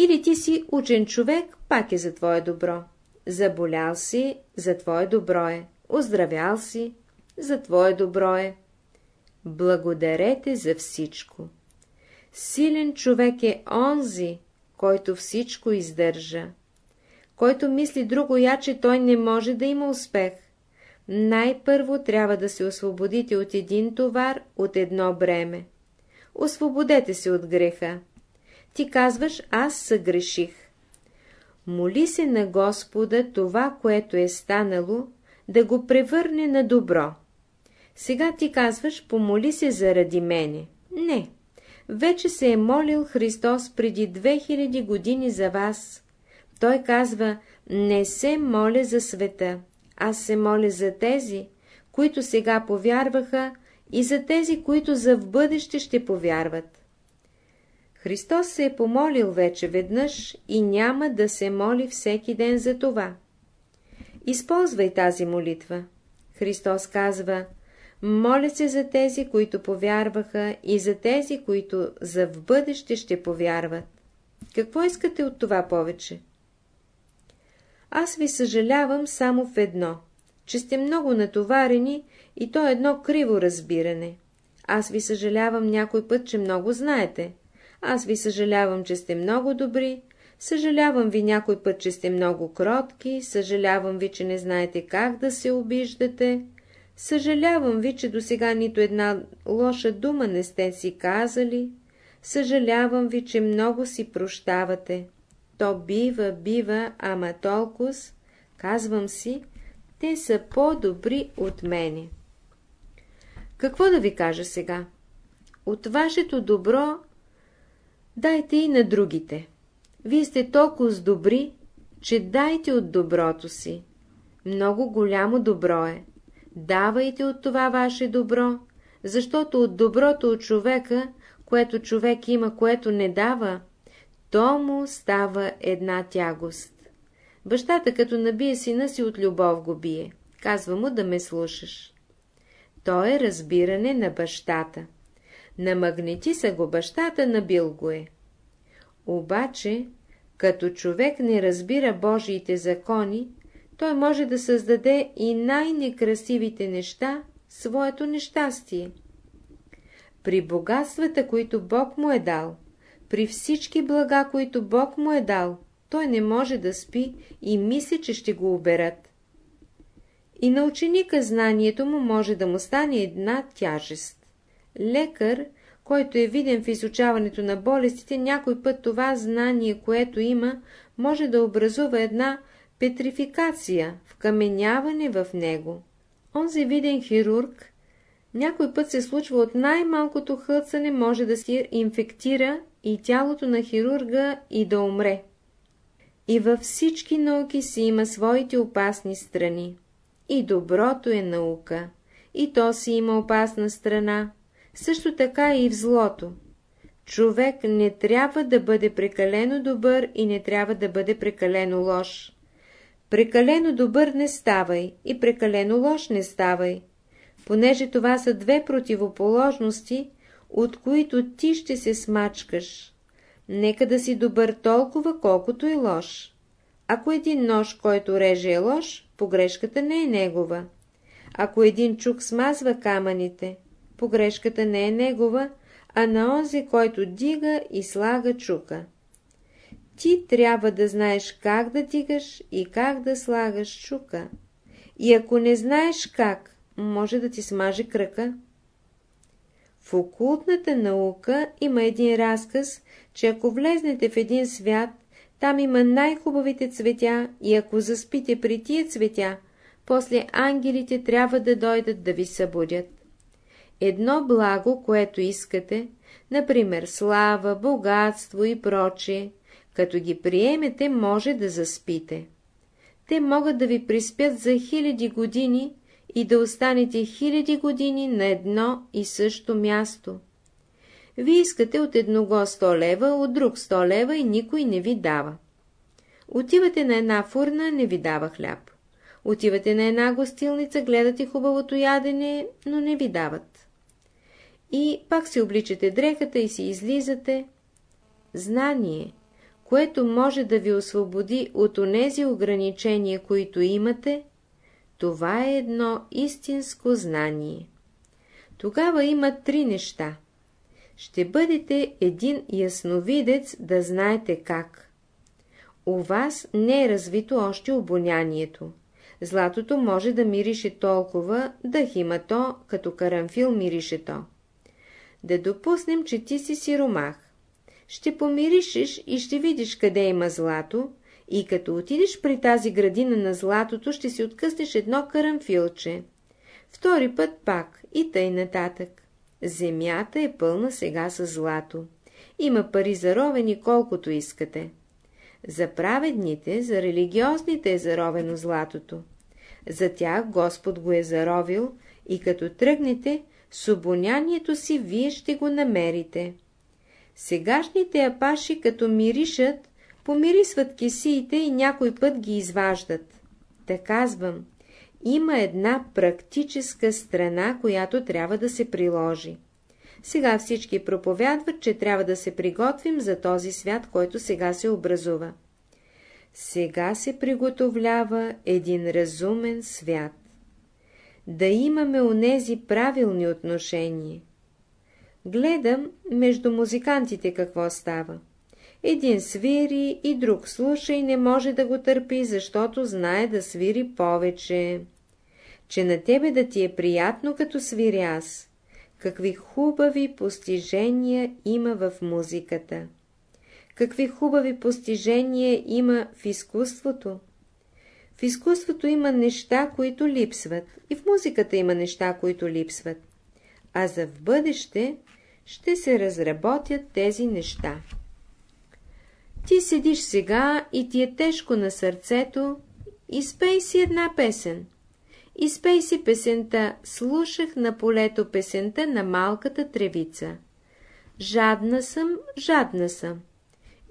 Или ти си учен човек, пак е за твое добро. Заболял си, за твое добро е. Оздравял си, за твое добро е. Благодарете за всичко. Силен човек е онзи, който всичко издържа. Който мисли друго я, че той не може да има успех най-първо трябва да се освободите от един товар, от едно бреме. Освободете се от греха. Ти казваш, аз съгреших. Моли се на Господа това, което е станало, да го превърне на добро. Сега ти казваш, помоли се заради мене. Не, вече се е молил Христос преди 2000 години за вас. Той казва, не се моля за света, аз се моля за тези, които сега повярваха и за тези, които за в бъдеще ще повярват. Христос се е помолил вече веднъж и няма да се моли всеки ден за това. Използвай тази молитва. Христос казва, моля се за тези, които повярваха и за тези, които за в бъдеще ще повярват. Какво искате от това повече? Аз ви съжалявам само в едно, че сте много натоварени и то е едно криво разбиране. Аз ви съжалявам някой път, че много знаете. Аз ви съжалявам, че сте много добри. Съжалявам ви някой път, че сте много кротки. Съжалявам ви, че не знаете как да се обиждате. Съжалявам ви, че до сега нито една лоша дума не сте си казали. Съжалявам ви, че много си прощавате. То бива, бива, ама толкова, казвам си, те са по-добри от мене. Какво да ви кажа сега? От вашето добро дайте и на другите. Вие сте толкова добри, че дайте от доброто си. Много голямо добро е. Давайте от това ваше добро, защото от доброто от човека, което човек има, което не дава, то му става една тягост. Бащата, като набие сина си от любов го бие. Казва му да ме слушаш. То е разбиране на бащата. На магнетиса го бащата, набил го е. Обаче, като човек не разбира Божиите закони, той може да създаде и най-некрасивите неща, своето нещастие. При богатствата, които Бог му е дал, при всички блага, които Бог му е дал, той не може да спи и мисли, че ще го оберат. И на ученика знанието му може да му стане една тяжест. Лекар, който е виден в изучаването на болестите, някой път това знание, което има, може да образува една петрификация, вкаменяване в него. Онзи виден хирург, някой път се случва от най-малкото хълцане, може да си инфектира и тялото на хирурга и да умре. И във всички науки си има своите опасни страни. И доброто е наука, и то си има опасна страна, също така и в злото. Човек не трябва да бъде прекалено добър и не трябва да бъде прекалено лош. Прекалено добър не ставай и прекалено лош не ставай, понеже това са две противоположности, от които ти ще се смачкаш. Нека да си добър толкова, колкото е лош. Ако един нож, който реже е лош, погрешката не е негова. Ако един чук смазва камъните, погрешката не е негова, а на онзи, който дига и слага чука. Ти трябва да знаеш как да дигаш и как да слагаш чука. И ако не знаеш как, може да ти смаже кръка. В окултната наука има един разказ, че ако влезнете в един свят, там има най-хубавите цветя и ако заспите при тия цветя, после ангелите трябва да дойдат да ви събудят. Едно благо, което искате, например слава, богатство и прочее, като ги приемете, може да заспите. Те могат да ви приспят за хиляди години и да останете хиляди години на едно и също място. Вие искате от едного 100 лева, от друг 100 лева и никой не ви дава. Отивате на една фурна, не ви дава хляб. Отивате на една гостилница, гледате хубавото ядене, но не ви дават. И пак си обличате дрехата и си излизате. Знание, което може да ви освободи от онези ограничения, които имате, това е едно истинско знание. Тогава има три неща. Ще бъдете един ясновидец да знаете как. У вас не е развито още обонянието. Златото може да мирише толкова, да има то, като карамфил мирише то. Да допуснем, че ти си сиромах. Ще помиришеш и ще видиш къде има злато, и като отидеш при тази градина на златото, ще си откъснеш едно карамфилче. Втори път пак и тъй нататък. Земята е пълна сега с злато. Има пари заровени колкото искате. За праведните, за религиозните е заровено златото. За тях Господ го е заровил и като тръгнете, с обонянието си вие ще го намерите. Сегашните апаши, като миришат, помирисват кисиите и някой път ги изваждат. Та казвам, има една практическа страна, която трябва да се приложи. Сега всички проповядват, че трябва да се приготвим за този свят, който сега се образува. Сега се приготовлява един разумен свят. Да имаме онези правилни отношения. Гледам между музикантите какво става. Един свири и друг слуша и не може да го търпи, защото знае да свири повече. Че на тебе да ти е приятно, като свири аз. Какви хубави постижения има в музиката. Какви хубави постижения има в изкуството. В изкуството има неща, които липсват, и в музиката има неща, които липсват. А за в бъдеще ще се разработят тези неща. Ти седиш сега и ти е тежко на сърцето, изпей си една песен. Изпей си песента «Слушах на полето песента на малката тревица». Жадна съм, жадна съм.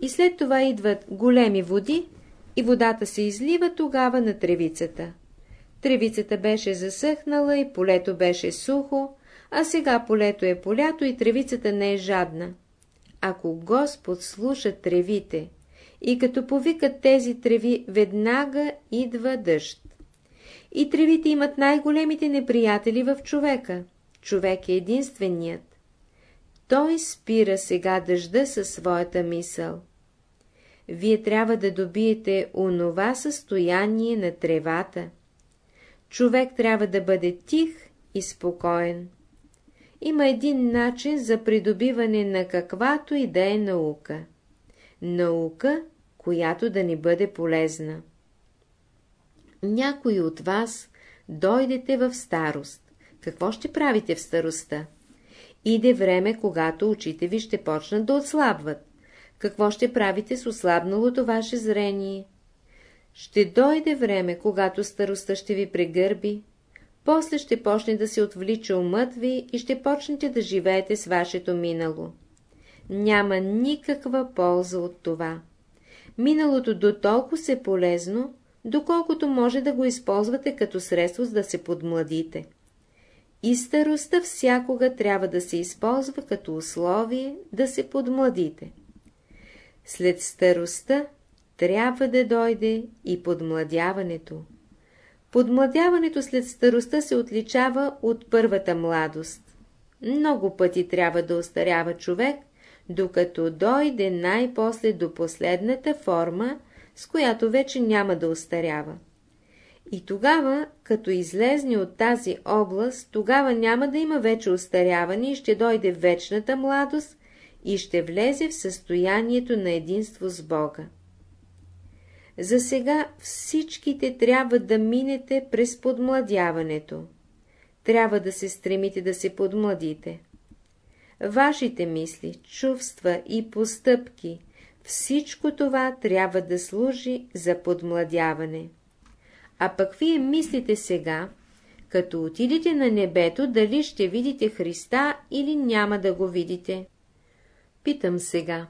И след това идват големи води и водата се излива тогава на тревицата. Тревицата беше засъхнала и полето беше сухо, а сега полето е полято и тревицата не е жадна. Ако Господ слуша тревите и като повикат тези треви, веднага идва дъжд. И тревите имат най-големите неприятели в човека. Човек е единственият. Той спира сега дъжда със своята мисъл. Вие трябва да добиете онова състояние на тревата. Човек трябва да бъде тих и спокоен. Има един начин за придобиване на каквато и да е наука. Наука, която да ни бъде полезна. Някой от вас дойдете в старост. Какво ще правите в старостта? Иде време, когато очите ви ще почнат да отслабват. Какво ще правите с ослабналото ваше зрение? Ще дойде време, когато старостта ще ви прегърби, после ще почне да се отвлича умът ви и ще почнете да живеете с вашето минало. Няма никаква полза от това. Миналото до толкова се полезно, доколкото може да го използвате като средство за да се подмладите. И старостта всякога трябва да се използва като условие да се подмладите. След старостта трябва да дойде и подмладяването. Подмладяването след старостта се отличава от първата младост. Много пъти трябва да остарява човек, докато дойде най-после до последната форма, с която вече няма да остарява. И тогава, като излезне от тази област, тогава няма да има вече остаряване и ще дойде вечната младост и ще влезе в състоянието на единство с Бога. За сега всичките трябва да минете през подмладяването. Трябва да се стремите да се подмладите. Вашите мисли, чувства и постъпки, всичко това трябва да служи за подмладяване. А пък вие мислите сега, като отидете на небето, дали ще видите Христа или няма да го видите. Питам сега,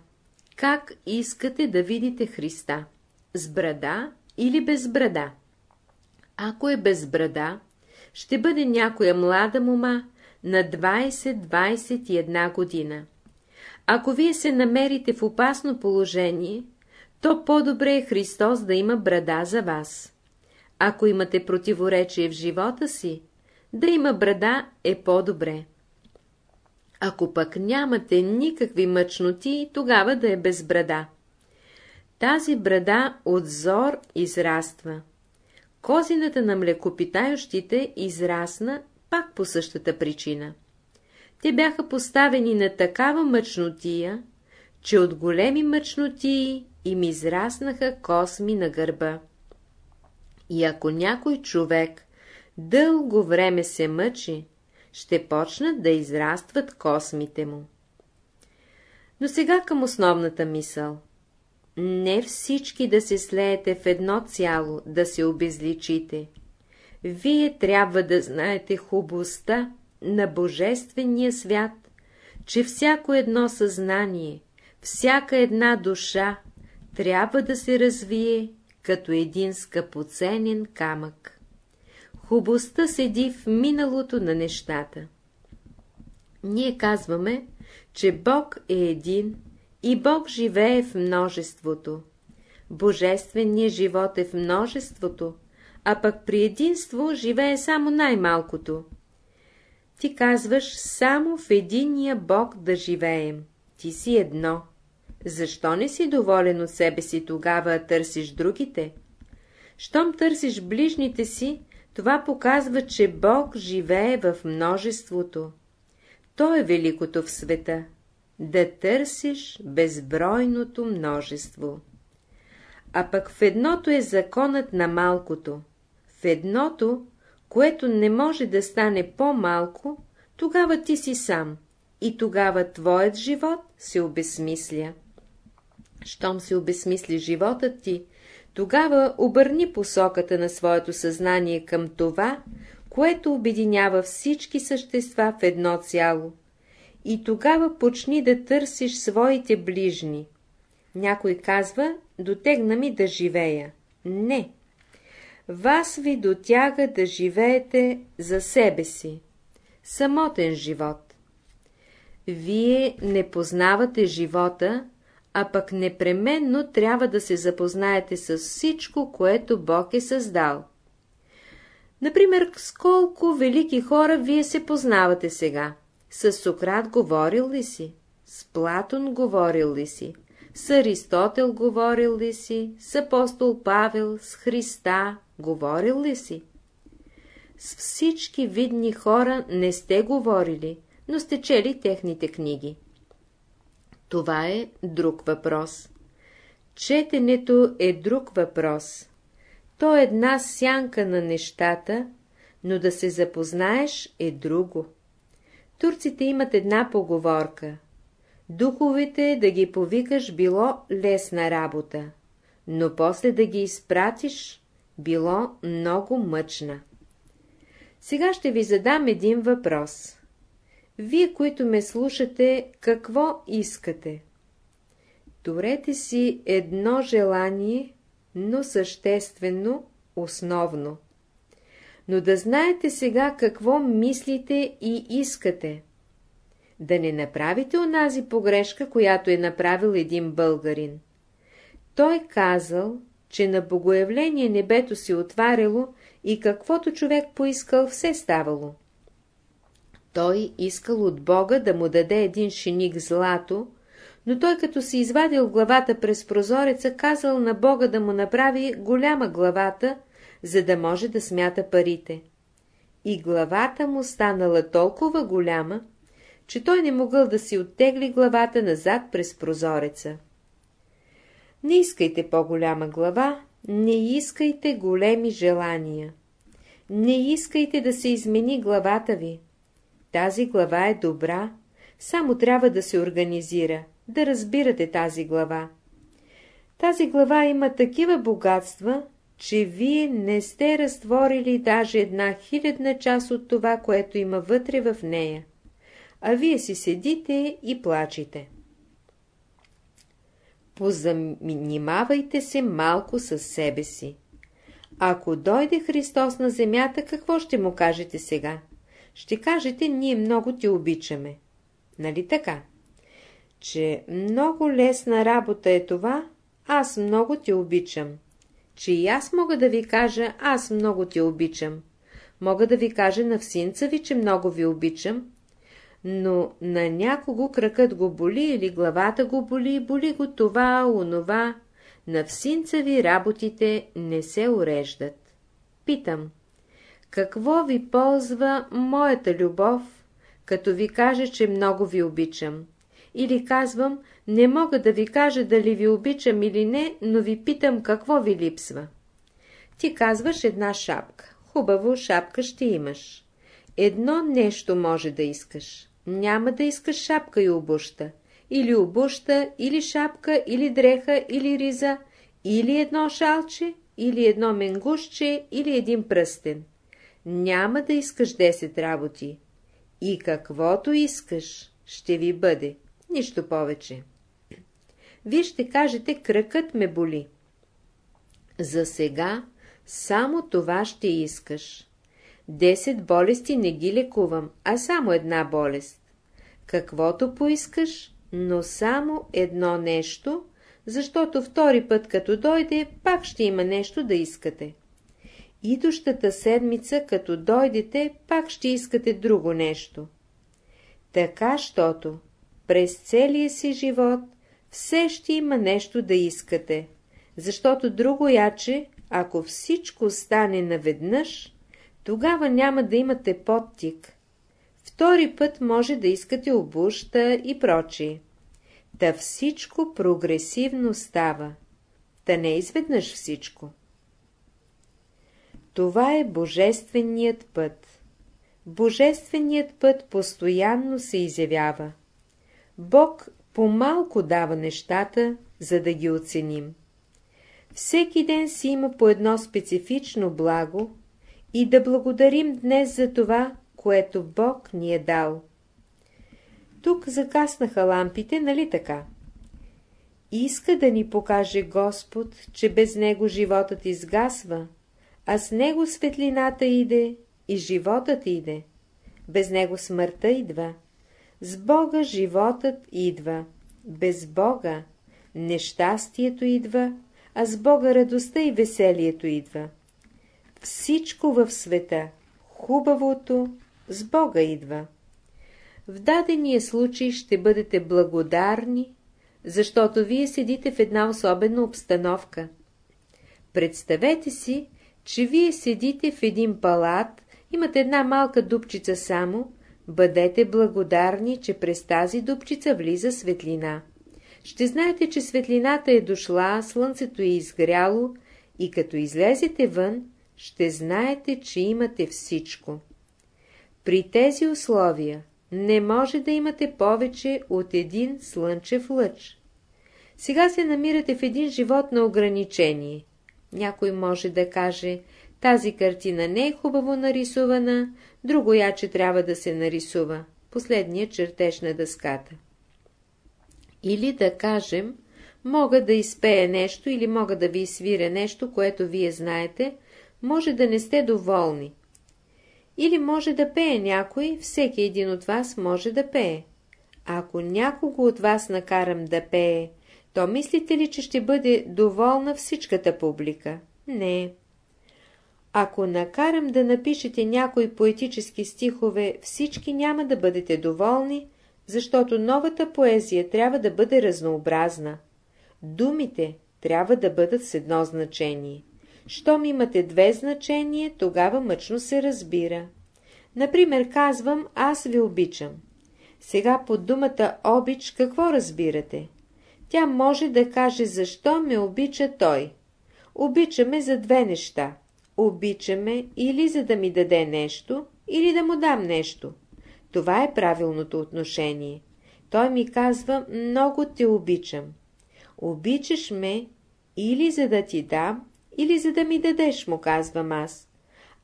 как искате да видите Христа? С брада или без брада? Ако е без брада, ще бъде някоя млада мома на 20-21 година. Ако вие се намерите в опасно положение, то по-добре е Христос да има брада за вас. Ако имате противоречие в живота си, да има брада е по-добре. Ако пък нямате никакви мъчноти, тогава да е без брада. Тази брада от зор израства. Козината на млекопитающите израсна пак по същата причина. Те бяха поставени на такава мъчнотия, че от големи мъчнотии им израснаха косми на гърба. И ако някой човек дълго време се мъчи, ще почнат да израстват космите му. Но сега към основната мисъл. Не всички да се слеете в едно цяло, да се обезличите. Вие трябва да знаете хубостта на Божествения свят, че всяко едно съзнание, всяка една душа трябва да се развие като един скъпоценен камък. Хубостта седи в миналото на нещата. Ние казваме, че Бог е един и Бог живее в множеството. Божественият живот е в множеството, а пък при единство живее само най-малкото. Ти казваш само в единия Бог да живеем. Ти си едно. Защо не си доволен от себе си тогава, а търсиш другите? Щом търсиш ближните си, това показва, че Бог живее в множеството. То е великото в света. Да търсиш безбройното множество. а пък в едното е законът на малкото. В едното, което не може да стане по-малко, тогава ти си сам и тогава твоят живот се обесмисля. Щом се обесмисли животът ти, тогава обърни посоката на своето съзнание към това, което обединява всички същества в едно цяло. И тогава почни да търсиш своите ближни. Някой казва, дотегна ми да живея. Не. Вас ви дотяга да живеете за себе си. Самотен живот. Вие не познавате живота, а пък непременно трябва да се запознаете с всичко, което Бог е създал. Например, с колко велики хора вие се познавате сега? С Сократ говорил ли си? С Платон говорил ли си? С Аристотел говорил ли си? С апостол Павел, с Христа говорил ли си? С всички видни хора не сте говорили, но сте чели техните книги. Това е друг въпрос. Четенето е друг въпрос. То е една сянка на нещата, но да се запознаеш е друго. Турците имат една поговорка. Духовете да ги повикаш било лесна работа, но после да ги изпратиш било много мъчна. Сега ще ви задам един въпрос. Вие, които ме слушате, какво искате? Турете си едно желание, но съществено, основно. Но да знаете сега какво мислите и искате. Да не направите онази погрешка, която е направил един българин. Той казал, че на богоявление небето си отваряло и каквото човек поискал, все ставало. Той искал от Бога да му даде един шиник злато, но той като си извадил главата през прозореца, казал на Бога да му направи голяма главата, за да може да смята парите. И главата му станала толкова голяма, че той не могъл да си оттегли главата назад през прозореца. Не искайте по-голяма глава, не искайте големи желания. Не искайте да се измени главата ви. Тази глава е добра, само трябва да се организира, да разбирате тази глава. Тази глава има такива богатства, че вие не сте разтворили даже една хилядна част от това, което има вътре в нея, а вие си седите и плачете. Позанимавайте се малко със себе си. Ако дойде Христос на земята, какво ще му кажете сега? Ще кажете, ние много те обичаме. Нали така? Че много лесна работа е това, аз много те обичам. Че и аз мога да ви кажа, аз много те обичам. Мога да ви кажа на всинца ви, че много ви обичам, но на някого кракът го боли или главата го боли, боли го това, онова. На всинца ви работите не се уреждат. Питам, какво ви ползва моята любов, като ви кажа, че много ви обичам? Или казвам, не мога да ви кажа дали ви обичам или не, но ви питам какво ви липсва. Ти казваш една шапка. Хубаво, шапка ще имаш. Едно нещо може да искаш. Няма да искаш шапка и обуща. Или обуща, или шапка, или дреха, или риза, или едно шалче, или едно менгушче, или един пръстен. Няма да искаш 10 работи. И каквото искаш, ще ви бъде. Нищо повече. Вие ще кажете, кръкът ме боли. За сега само това ще искаш. Десет болести не ги лекувам, а само една болест. Каквото поискаш, но само едно нещо, защото втори път като дойде, пак ще има нещо да искате. Идущата седмица, като дойдете, пак ще искате друго нещо. Така, щото през целия си живот все ще има нещо да искате, защото друго яче, ако всичко стане наведнъж, тогава няма да имате подтик. Втори път може да искате обуща и прочие. Та всичко прогресивно става. та не изведнъж всичко. Това е Божественият път. Божественият път постоянно се изявява. Бог по-малко дава нещата, за да ги оценим. Всеки ден си има по едно специфично благо и да благодарим днес за това, което Бог ни е дал. Тук закаснаха лампите, нали така? Иска да ни покаже Господ, че без Него животът изгасва, а с Него светлината иде и животът иде. Без Него смъртта идва. С Бога животът идва. Без Бога нещастието идва, а с Бога радостта и веселието идва. Всичко в света, хубавото, с Бога идва. В дадения случай ще бъдете благодарни, защото вие седите в една особена обстановка. Представете си, че вие седите в един палат, имате една малка дупчица само, бъдете благодарни, че през тази дупчица влиза светлина. Ще знаете, че светлината е дошла, слънцето е изгряло и като излезете вън, ще знаете, че имате всичко. При тези условия не може да имате повече от един слънчев лъч. Сега се намирате в един живот на ограничение. Някой може да каже, тази картина не е хубаво нарисувана, друго яче трябва да се нарисува. Последния чертеж на дъската. Или да кажем, мога да изпея нещо или мога да ви свиря нещо, което вие знаете, може да не сте доволни. Или може да пее някой, всеки един от вас може да пее. Ако някого от вас накарам да пее, то мислите ли, че ще бъде доволна всичката публика? Не. Ако накарам да напишете някои поетически стихове, всички няма да бъдете доволни, защото новата поезия трябва да бъде разнообразна. Думите трябва да бъдат с едно значение. Щом имате две значения, тогава мъчно се разбира. Например, казвам, аз ви обичам. Сега под думата обич какво разбирате? Тя може да каже, защо ме обича той. Обичаме за две неща. Обичаме или за да ми даде нещо, или да му дам нещо. Това е правилното отношение. Той ми казва, много те обичам. Обичаш ме или за да ти дам, или за да ми дадеш, му казвам аз.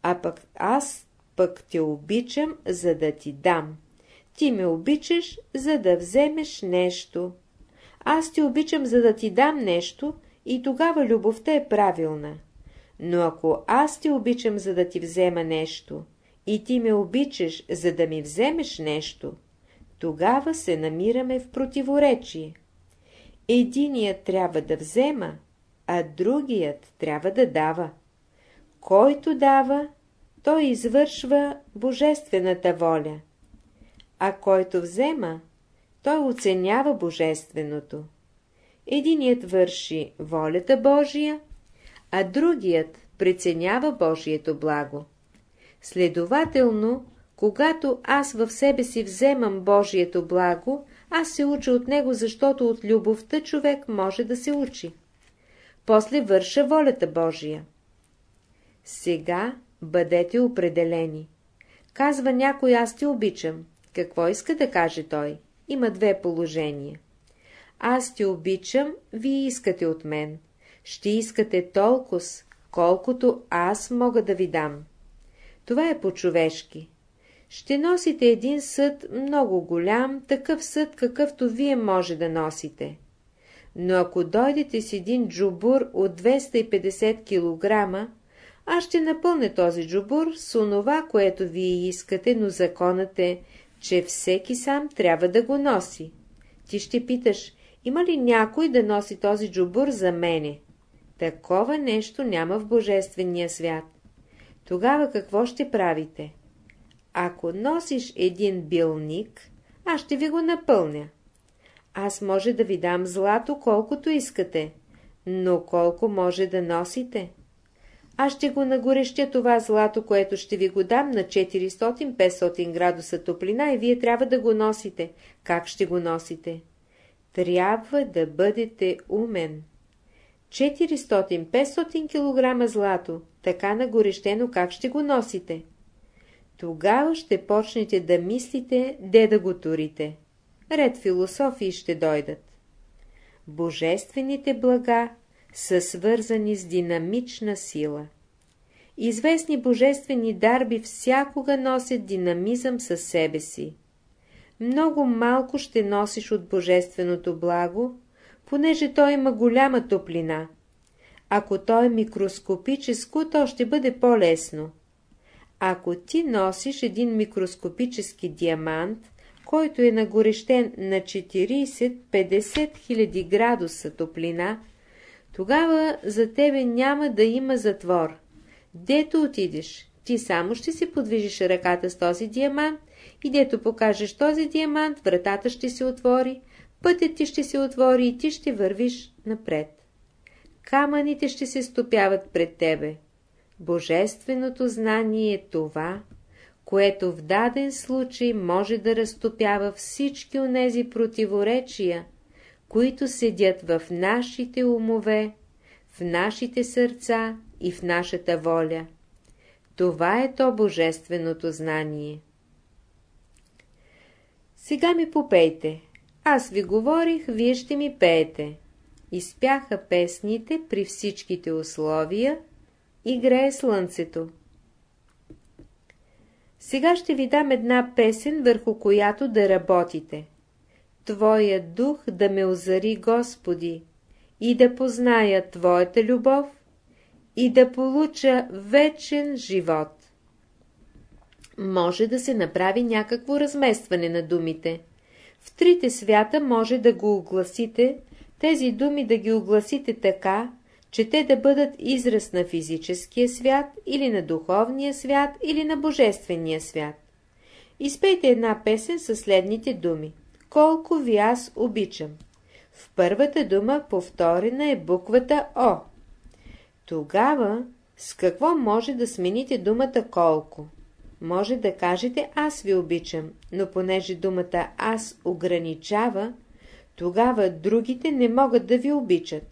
А пък аз пък те обичам, за да ти дам. Ти ме обичаш, за да вземеш нещо. Аз те обичам, за да ти дам нещо, и тогава любовта е правилна. Но ако аз те обичам, за да ти взема нещо, и ти ме обичаш, за да ми вземеш нещо, тогава се намираме в противоречие. Единият трябва да взема, а другият трябва да дава. Който дава, той извършва божествената воля, а който взема, той оценява божественото. Единият върши волята Божия, а другият преценява Божието благо. Следователно, когато аз в себе си вземам Божието благо, аз се уча от него, защото от любовта човек може да се учи. После върша волята Божия. Сега бъдете определени. Казва някой, аз те обичам. Какво иска да каже той? Има две положения. Аз те обичам, вие искате от мен. Ще искате толкова, колкото аз мога да ви дам. Това е по-човешки. Ще носите един съд много голям, такъв съд, какъвто вие може да носите. Но ако дойдете с един джубур от 250 кг, аз ще напълня този джубур с онова, което вие искате, но законът е, че всеки сам трябва да го носи. Ти ще питаш, има ли някой да носи този джубур за мене? Такова нещо няма в Божествения свят. Тогава какво ще правите? Ако носиш един билник, аз ще ви го напълня. Аз може да ви дам злато колкото искате, но колко може да носите? Аз ще го нагорещя това злато, което ще ви го дам на 400-500 градуса топлина и вие трябва да го носите. Как ще го носите? Трябва да бъдете умен. 400-500 кг злато, така нагорещено как ще го носите? Тогава ще почнете да мислите, де да го турите. Ред философии ще дойдат. Божествените блага са свързани с динамична сила. Известни божествени дарби всякога носят динамизъм със себе си. Много малко ще носиш от божественото благо, понеже то има голяма топлина. Ако то е микроскопическо, то ще бъде по-лесно. Ако ти носиш един микроскопически диамант, който е нагорещен на 40-50 хиляди градуса топлина, тогава за тебе няма да има затвор. Дето отидеш, ти само ще си подвижиш ръката с този диамант и дето покажеш този диамант, вратата ще се отвори, пътят ти ще се отвори и ти ще вървиш напред. Камъните ще се стопяват пред тебе. Божественото знание е това, което в даден случай може да разтопява всички онези противоречия, които седят в нашите умове, в нашите сърца и в нашата воля. Това е то божественото знание. Сега ми попейте. Аз ви говорих, вие ще ми пеете. Изпяха песните при всичките условия и грее слънцето. Сега ще ви дам една песен, върху която да работите. Твоя дух да ме озари, Господи, и да позная Твоята любов, и да получа вечен живот. Може да се направи някакво разместване на думите. В трите свята може да го огласите, тези думи да ги огласите така, че те да бъдат израз на физическия свят или на духовния свят или на божествения свят. Изпейте една песен със следните думи. Колко ви аз обичам. В първата дума повторена е буквата О. Тогава с какво може да смените думата колко? Може да кажете аз ви обичам, но понеже думата аз ограничава, тогава другите не могат да ви обичат.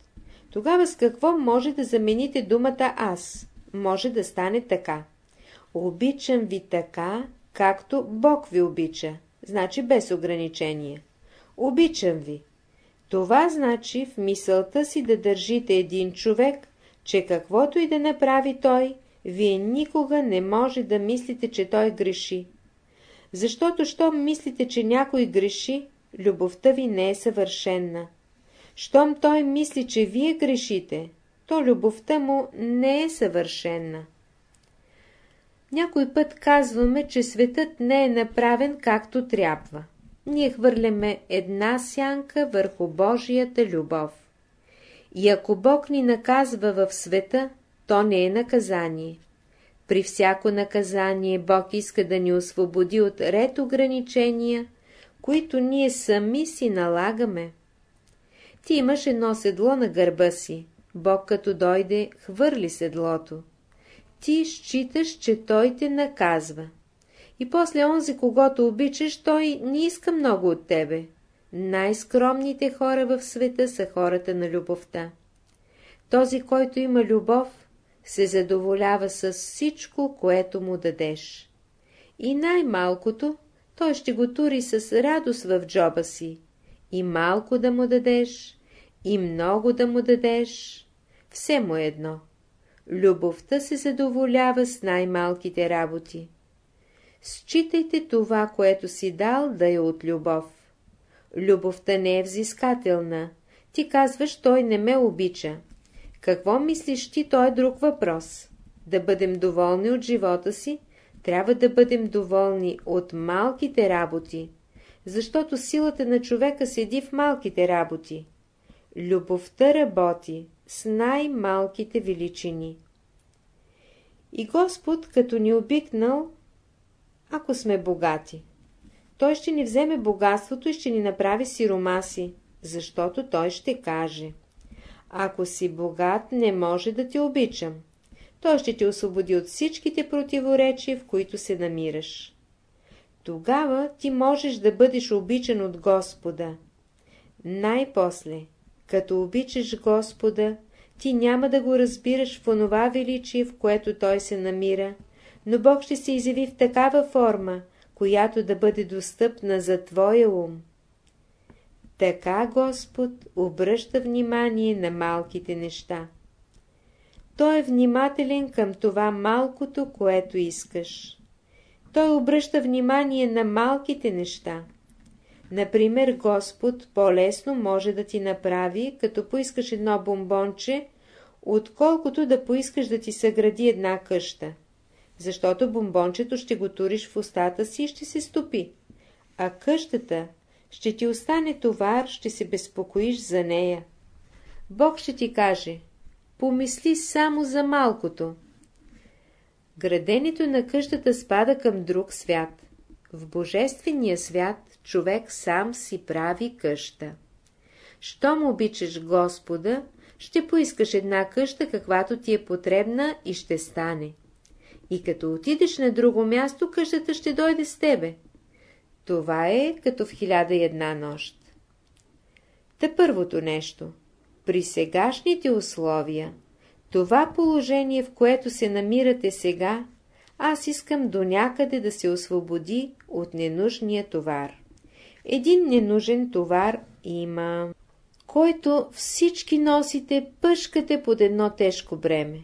Тогава с какво може да замените думата аз? Може да стане така. Обичам ви така, както Бог ви обича. Значи без ограничение. Обичам ви. Това значи в мисълта си да държите един човек, че каквото и да направи той, вие никога не може да мислите, че той греши. Защото, щом мислите, че някой греши, любовта ви не е съвършенна. Щом той мисли, че вие грешите, то любовта му не е съвършенна. Някой път казваме, че светът не е направен както трябва. Ние хвърляме една сянка върху Божията любов. И ако Бог ни наказва в света, то не е наказание. При всяко наказание Бог иска да ни освободи от ред ограничения, които ние сами си налагаме. Ти имаш едно седло на гърба си. Бог като дойде, хвърли седлото. Ти считаш, че Той те наказва. И после онзи, когато обичаш, Той не иска много от тебе. Най-скромните хора в света са хората на любовта. Този, който има любов, се задоволява с всичко, което му дадеш. И най-малкото, той ще го тури с радост в джоба си. И малко да му дадеш, и много да му дадеш, все му е едно. Любовта се задоволява с най-малките работи. Считайте това, което си дал, да е от любов. Любовта не е взискателна. Ти казваш, той не ме обича. Какво мислиш ти, той е друг въпрос. Да бъдем доволни от живота си, трябва да бъдем доволни от малките работи, защото силата на човека седи в малките работи. Любовта работи с най-малките величини. И Господ, като ни обикнал, ако сме богати, Той ще ни вземе богатството и ще ни направи сиромаси, защото Той ще каже Ако си богат, не може да те обичам. Той ще те освободи от всичките противоречия, в които се намираш. Тогава ти можеш да бъдеш обичан от Господа. Най-после, като обичаш Господа, ти няма да го разбираш в онова величие, в което той се намира, но Бог ще се изяви в такава форма, която да бъде достъпна за твоя ум. Така Господ обръща внимание на малките неща. Той е внимателен към това малкото, което искаш. Той обръща внимание на малките неща. Например, Господ по-лесно може да ти направи, като поискаш едно бомбонче, отколкото да поискаш да ти съгради една къща. Защото бомбончето ще го туриш в устата си и ще се стопи. А къщата ще ти остане товар, ще се безпокоиш за нея. Бог ще ти каже, помисли само за малкото. Граденето на къщата спада към друг свят. В Божествения свят човек сам си прави къща. Щом обичаш Господа, ще поискаш една къща, каквато ти е потребна и ще стане. И като отидеш на друго място, къщата ще дойде с тебе. Това е като в хиляда и една нощ. Та първото нещо. При сегашните условия, това положение, в което се намирате сега, аз искам до някъде да се освободи от ненужния товар. Един ненужен товар има, който всички носите, пъшкате под едно тежко бреме.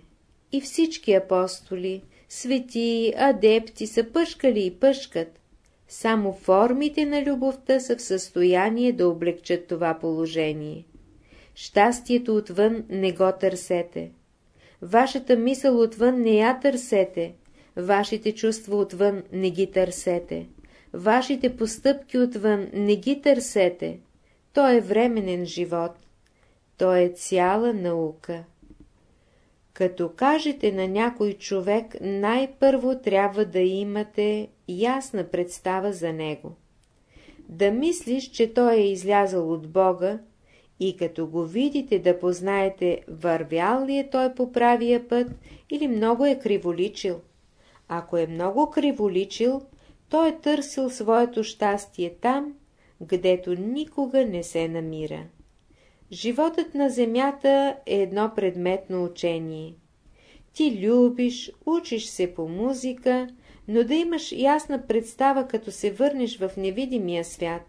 И всички апостоли, свети, адепти са пъшкали и пъшкат. Само формите на любовта са в състояние да облегчат това положение. Щастието отвън не го търсете. Вашата мисъл отвън не я търсете. Вашите чувства отвън не ги търсете. Вашите постъпки отвън не ги търсете. То е временен живот. То е цяла наука. Като кажете на някой човек, най-първо трябва да имате ясна представа за него. Да мислиш, че той е излязъл от Бога и като го видите да познаете, вървял ли е той по правия път или много е криволичил. Ако е много криволичил, той е търсил своето щастие там, гдето никога не се намира. Животът на земята е едно предметно учение. Ти любиш, учиш се по музика, но да имаш ясна представа, като се върнеш в невидимия свят.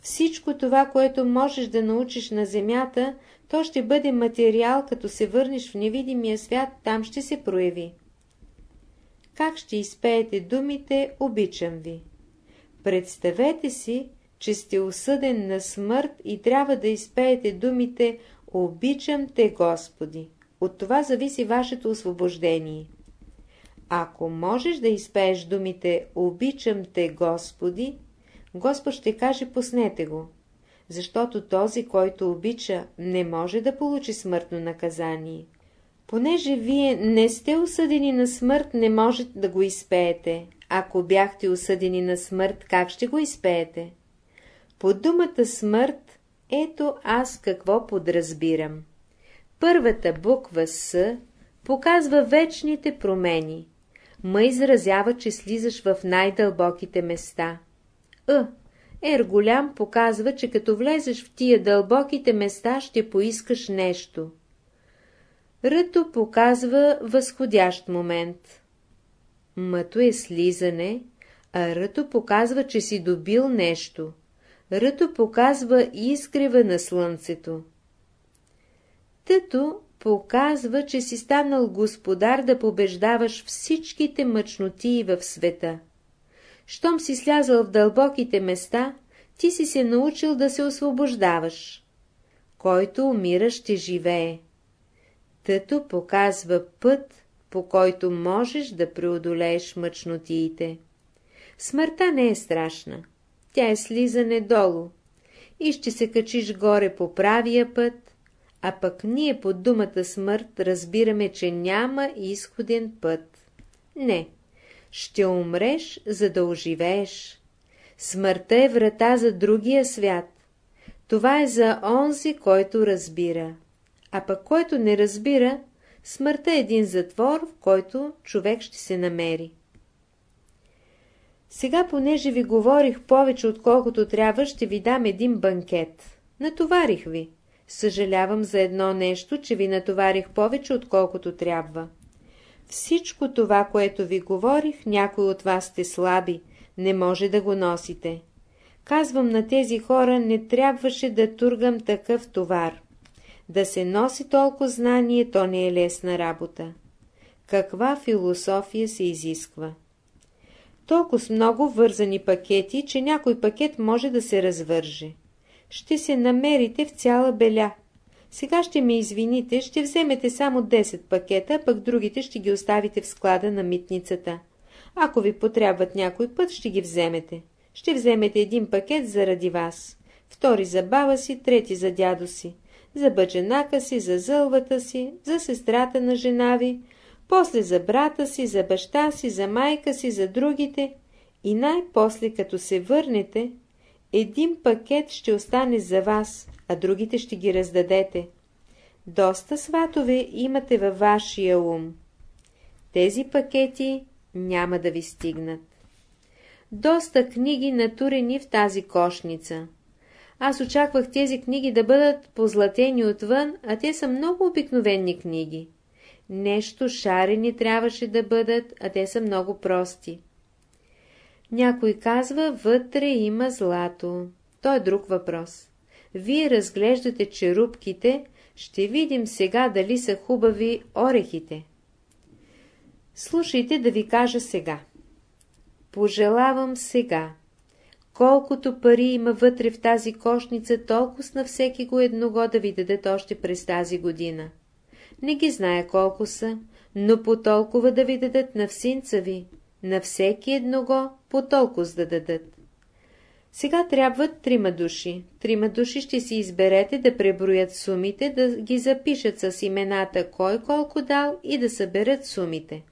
Всичко това, което можеш да научиш на земята, то ще бъде материал, като се върнеш в невидимия свят, там ще се прояви. Как ще изпеете думите «Обичам ви»? Представете си, че сте осъден на смърт и трябва да изпеете думите «Обичам те, Господи». От това зависи вашето освобождение. Ако можеш да изпееш думите «Обичам те, Господи», Господ ще каже «Пуснете го», защото този, който обича, не може да получи смъртно наказание. Понеже вие не сте осъдени на смърт, не можете да го изпеете. Ако бяхте осъдени на смърт, как ще го изпеете? По думата смърт, ето аз какво подразбирам. Първата буква С показва вечните промени. М изразява, че слизаш в най-дълбоките места. Ъ. Ер голям показва, че като влезеш в тия дълбоките места, ще поискаш нещо. Ръто показва възходящ момент. Мъто е слизане, а ръто показва, че си добил нещо. Ръто показва изгрева на слънцето. Тъто показва, че си станал господар да побеждаваш всичките мъчноти в света. Щом си слязал в дълбоките места, ти си се научил да се освобождаваш. Който умира, ще живее. Тъто показва път, по който можеш да преодолееш мъчнотиите. Смъртта не е страшна. Тя е слизане долу. И ще се качиш горе по правия път, а пък ние под думата смърт разбираме, че няма изходен път. Не, ще умреш, за да оживееш. Смъртта е врата за другия свят. Това е за онзи, който разбира а пък който не разбира, смъртта е един затвор, в който човек ще се намери. Сега, понеже ви говорих повече отколкото трябва, ще ви дам един банкет. Натоварих ви. Съжалявам за едно нещо, че ви натоварих повече, отколкото трябва. Всичко това, което ви говорих, някой от вас сте слаби, не може да го носите. Казвам на тези хора, не трябваше да тургам такъв товар. Да се носи толкова знание, то не е лесна работа. Каква философия се изисква? Толкова с много вързани пакети, че някой пакет може да се развърже. Ще се намерите в цяла беля. Сега ще ме извините, ще вземете само 10 пакета, пък другите ще ги оставите в склада на митницата. Ако ви потребват някой път, ще ги вземете. Ще вземете един пакет заради вас, втори за баба си, трети за дядо си, за бъченака си, за зълвата си, за сестрата на жена ви, после за брата си, за баща си, за майка си, за другите и най-после като се върнете, един пакет ще остане за вас, а другите ще ги раздадете. Доста сватове имате във вашия ум. Тези пакети няма да ви стигнат. Доста книги натурени в тази кошница. Аз очаквах тези книги да бъдат позлатени отвън, а те са много обикновени книги. Нещо шарени трябваше да бъдат, а те са много прости. Някой казва, вътре има злато. То е друг въпрос. Вие разглеждате черупките, ще видим сега дали са хубави орехите. Слушайте да ви кажа сега. Пожелавам сега. Колкото пари има вътре в тази кошница, толкова на всеки го едного да ви дадат още през тази година. Не ги зная колко са, но по толкова да ви дадат на всинца ви, на всеки едного по толкова да дадат. Сега трябват трима души. Трима души ще си изберете да преброят сумите, да ги запишат с имената кой колко дал и да съберат сумите.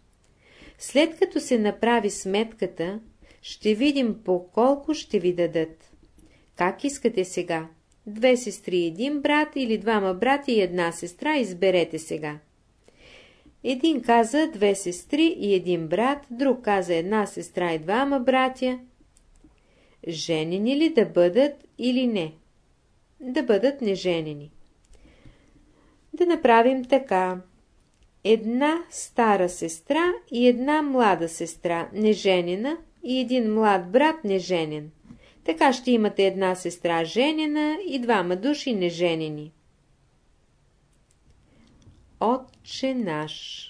След като се направи сметката, ще видим по колко ще ви дадат. Как искате сега? Две сестри, един брат или двама брати и една сестра, изберете сега. Един каза две сестри и един брат, друг каза една сестра и двама братя. Женени ли да бъдат или не? Да бъдат неженени. Да направим така. Една стара сестра и една млада сестра, неженена, и един млад брат, неженен. Така ще имате една сестра женена и двама души неженени. Отче наш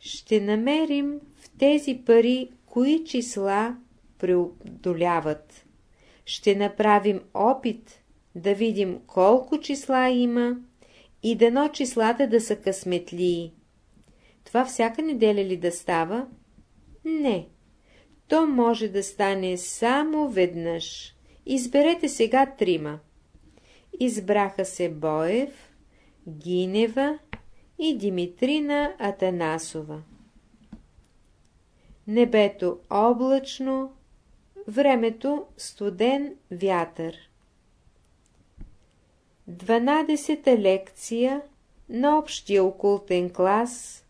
Ще намерим в тези пари, кои числа преодоляват. Ще направим опит да видим колко числа има и дано числата да са късметлии. Това всяка неделя ли да става? Не. То може да стане само веднъж. Изберете сега трима. Избраха се Боев, Гинева и Димитрина Атанасова. Небето облачно, времето студен вятър. Дванадесета лекция на общия окултен клас,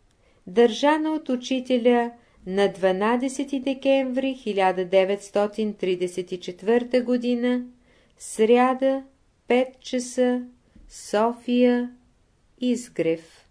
държана от учителя на 12 декември 1934 г. сряда, 5 часа, София, Изгрев